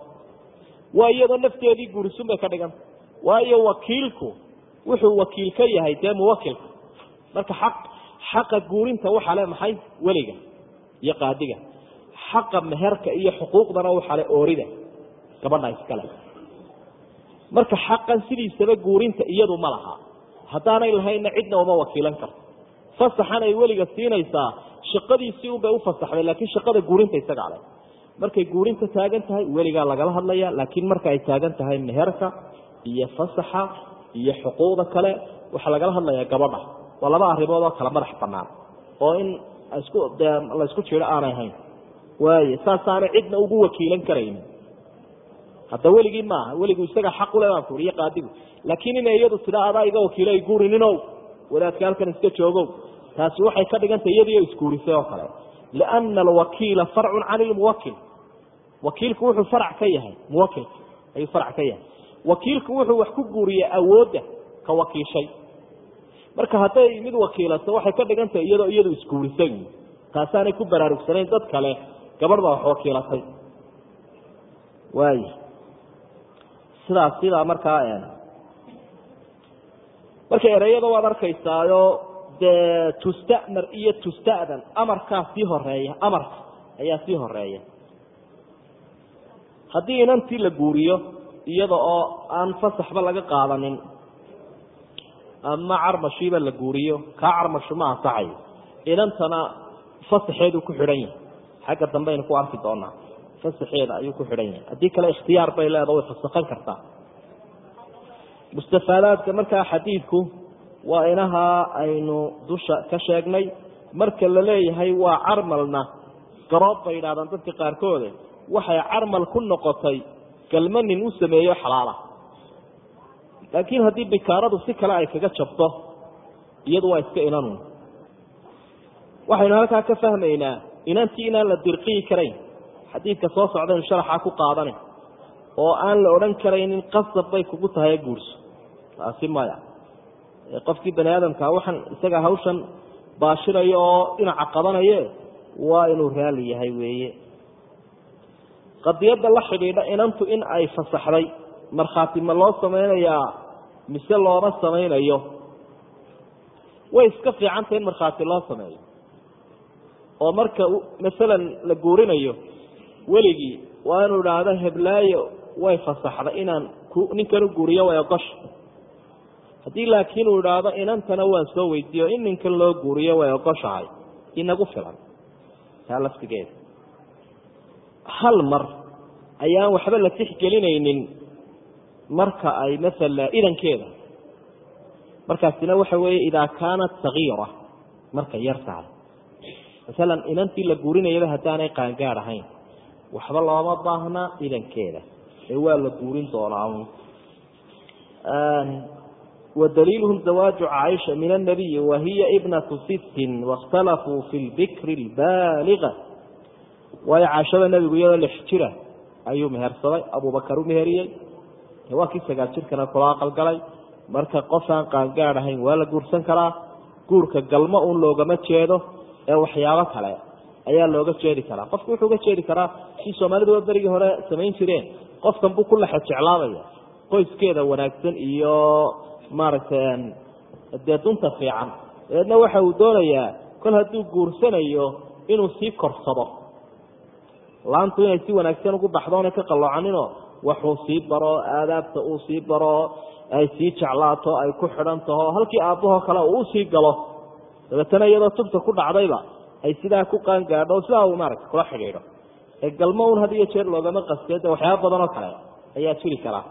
Waa iyadoo nafteedii guurisun bay ka dhiganta waayo wakiilku wuxuu wakiil ka yahay dee muwakilka marka xaq xaqa guurinta waxa le maxay? Weliga iyo qaadiga. Xaqa meherka iyo xuquuqdana waxa le oorida. Gabadha iskale marka xaqan sidiisaba guurinta iyadu ma laha. Haddaanay lahaynna cidna uma wakiilan karto. Fasaxan ay weliga siinaysaa shaqadiisii unbay u fasaxday laakiin shaqada guurinta isaga ale markay guurinta taagan tahay weligaa lagala hadlaya laakiin marka ay taagan tahay meherka iyo fasaxa iyo xuquuqda kale waxaa lagala hadlayaa gabadha. Waa laba arrimood oo kala madax banaan oo in isku dee la isku jiro aanay hayn. Waaye saasaanay cidna ugu wakiilan karaynin hadda weligii maaha weligu isaga xaq ule baan kuhi iyo qaadigu. Laakiin inay iyadu tida adaa iga wakiilo ay guurininow. Wadaadka halkan iska joogow. Taasi waxay ka dhigantay iyadiio isguurisay oo kale. Liana alwakiila farcun can ilmuwakil wakiilku wuxuu farac ka yahay muwakilka ayuu farac ka yahay. Wakiilku wuxuu wax ku guuriyey awoodda ka wakiishay. Marka hadday mid wakiilato waxay ka dhigantahay iyadoo iyadu isguurisay. Taasaanay ku baraarugsanayn dad kale gabadh baa wax wakiilatay. Waay sidaas sidaa markaa marka ereyada waad arkaysaayo dee tustamar iyo tustadan amarkaa sii horreeya amarka ayaa sii horreeya haddii inantii la guuriyo iyada oo aan fasaxba laga qaadanin ama carmashiiba la guuriyo kaa carmashu ma ansaxayo inantana fasaxeedu ku xidhan yahay. Xagga dambeaynu ku arki doonaa fasaxeeda ayuu ku xidhan yahay. Haddii kale ikhtiyaar bay leeda way fasakan kartaa. Mustafaadaadka markaa xadiidku waa inaha aynu dusha ka sheegnay. Marka la leeyahay waa carmalna garoob bay yidhahdaan dadka qaarkoode waxay carmal ku noqotay galma nin u sameeyo xalaala. Laakiin haddii bikaaradu si kale ay kaga jabto iyadu waa iska inanu waxaynu halkaa ka fahmaynaa inantii inaan la dirqiyi karayn xadiidka soo socdaynu sharaxaa ku qaadana oo aan la odhan karaynin qasab bay kugu tahay guurso. Taasi maya. Qofkii bani aadamkaa waxaan isaga hawshan baashirayo oo dhinaca qabanaye waa inuu raali yahay weeye. Qadiyadda la xidhiidha inantu in ay fasaxday markhaati ma loo samaynayaa mise looma samaynayo? Way iska fiicantah in markhaati loo sameeyo. Oo marka masalan la guurinayo weligii waa inuu idhaahdo heblaayo way fasaxday inaan ninkan u guuriyo ogosha haddii laakiin uu idhaahdo inantana waan soo weydiiyo in ninkan loo guuriyo way ogoshahay inagu filan. Taa laftigeeda hal mar ayaan waxba la tixgelinaynin marka ay maala idankeeda. Markaasina waxa weeye idaa kaanat sagiira markay yar tahay masalan inantii la guurinayaba haddaanay qaangaad ahayn waxba looma baahna idankeeda. Ee waa la guurin doonaa wadaliilhum zawaaju caaisha min annabiyi wahiya ibnatu sittin waاkhtalafuu fi lbikri lbaaliga waayo caashada nebigu iyadoo lix jira ayuu mehersaday abubakar u meheriyey. Waa kii sagaal jirkana kula aqalgalay marka qofaan qaangaad ahayn waa la guursan karaa. Guurka galmo un loogama jeedo ee waxyaabo kale ayaa looga jeedi karaa. Qofku wuxuu uga jeedi karaa si soomaalidu berigii hore samayn jireen. Qofkan buu ku lexe jeclaabaya qoyskeeda wanaagsan iyo maaragtay dee dunta fiican. Dabeedna waxa uu doonayaa kol hadduu guursanayo inuu sii korsado. Laantu inay si wanaagsan ugu baxdo onay ka qalloocaninoo waxuu sii baro aadaabta uu sii baro ay sii jeclaato ay ku xidhan taho halkii aabbahoo kale uu u sii galo. Dabeetana iyadoo tubta ku dhacdayba ay sidaa ku qaangaadho o sidaa uu maaragta kula xidhiidho. Ee galmo un had jeer loogama qastee waxyaaba badan oo kale ayaa jiri karaa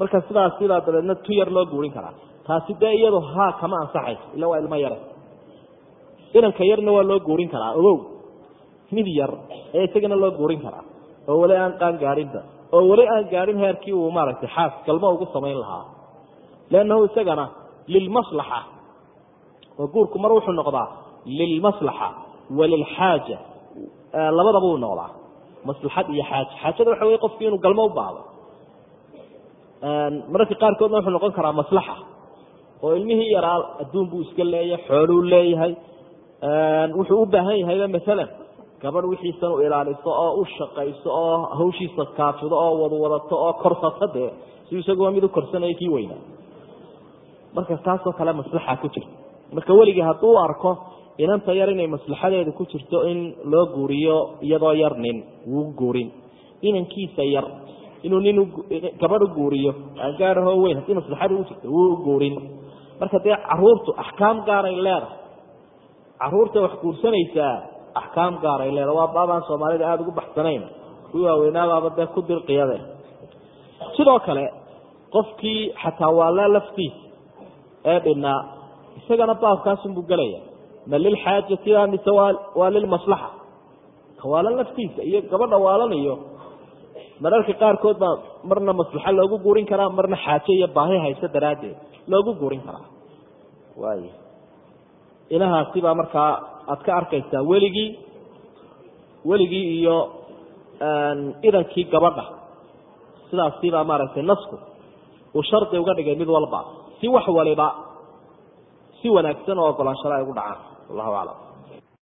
marka sidaas sidaa dabeedna tu yar loo guurin karaa. Taasi dee iyadu haa kama ansaxayso illa waa ilmo yare inanka yarna waa loo guurin karaa ogow. Mid yar ayaa isagana loo guurin karaa oo weli aan qaan gaadhinba oo weli aan gaadhin heerkii uu maaragtay xaas galmo ugu samayn lahaa. Leannahu isagana lilmaslaxa. Oo guurku mar wuxuu noqdaa lilmaslaxa walilxaaja labadaba uu noqdaa maslaxad iyo xaaja xaajada waxa wey qofki inuu galmo u baahdo mararka qaarkoodna wuxuu noqon karaa maslaxa oo ilmihii yaraa adduun buu iska leeyahay xooluu leeyahay. Wuxuu u baahan yahayba maalan gabadh wixiisan u ilaaliso oo u shaqayso oo hawshiisa kaafido oo wadwadato oo korsata dee. Si isaguba mid u korsanaya kii weynaa marka taasoo kale maslaxa ku jirta marka weligii hadduu arko inanta yar inay maslaxadeedu ku jirto in loo guuriyo iyadoo yar nin wuu guurin. Inankiisa yar inuu nin gabadh u guuriyo aangaarahoo weyn haddii maslaxada ugu jirto wuu guurin. Marka dee caruurtu axkaam gaaray leedahay. Caruurta wax guursanaysaa axkaam gaaray leedahay. Waa baabaan soomaalida aada ugu baxsanayn. Kuwii waaweynaadaaba dee ku dirqiyade sidoo kale qofkii xataa waalaa laftiisa ee dhinaa isagana baabkaasunbuu gelaya ma lilxaajati mise waa lilmaslaxa kawaalan laftiisa iyo gabadha waalanayo. Mararka qaarkood baa marna maslaxa loogu guurin karaa marna xaaje iyo baahi hayso daraaddeed loogu guurin karaa. Waay inahaasi baa markaa aad ka arkaysaa weligii weligii iyo idankii gabadha. Sidaasi baa maaragtay nasku uu shardi uga dhigay mid walba si wax waliba si wanaagsan oo ogolaanshada ay ugu dhacaan wallahu aclam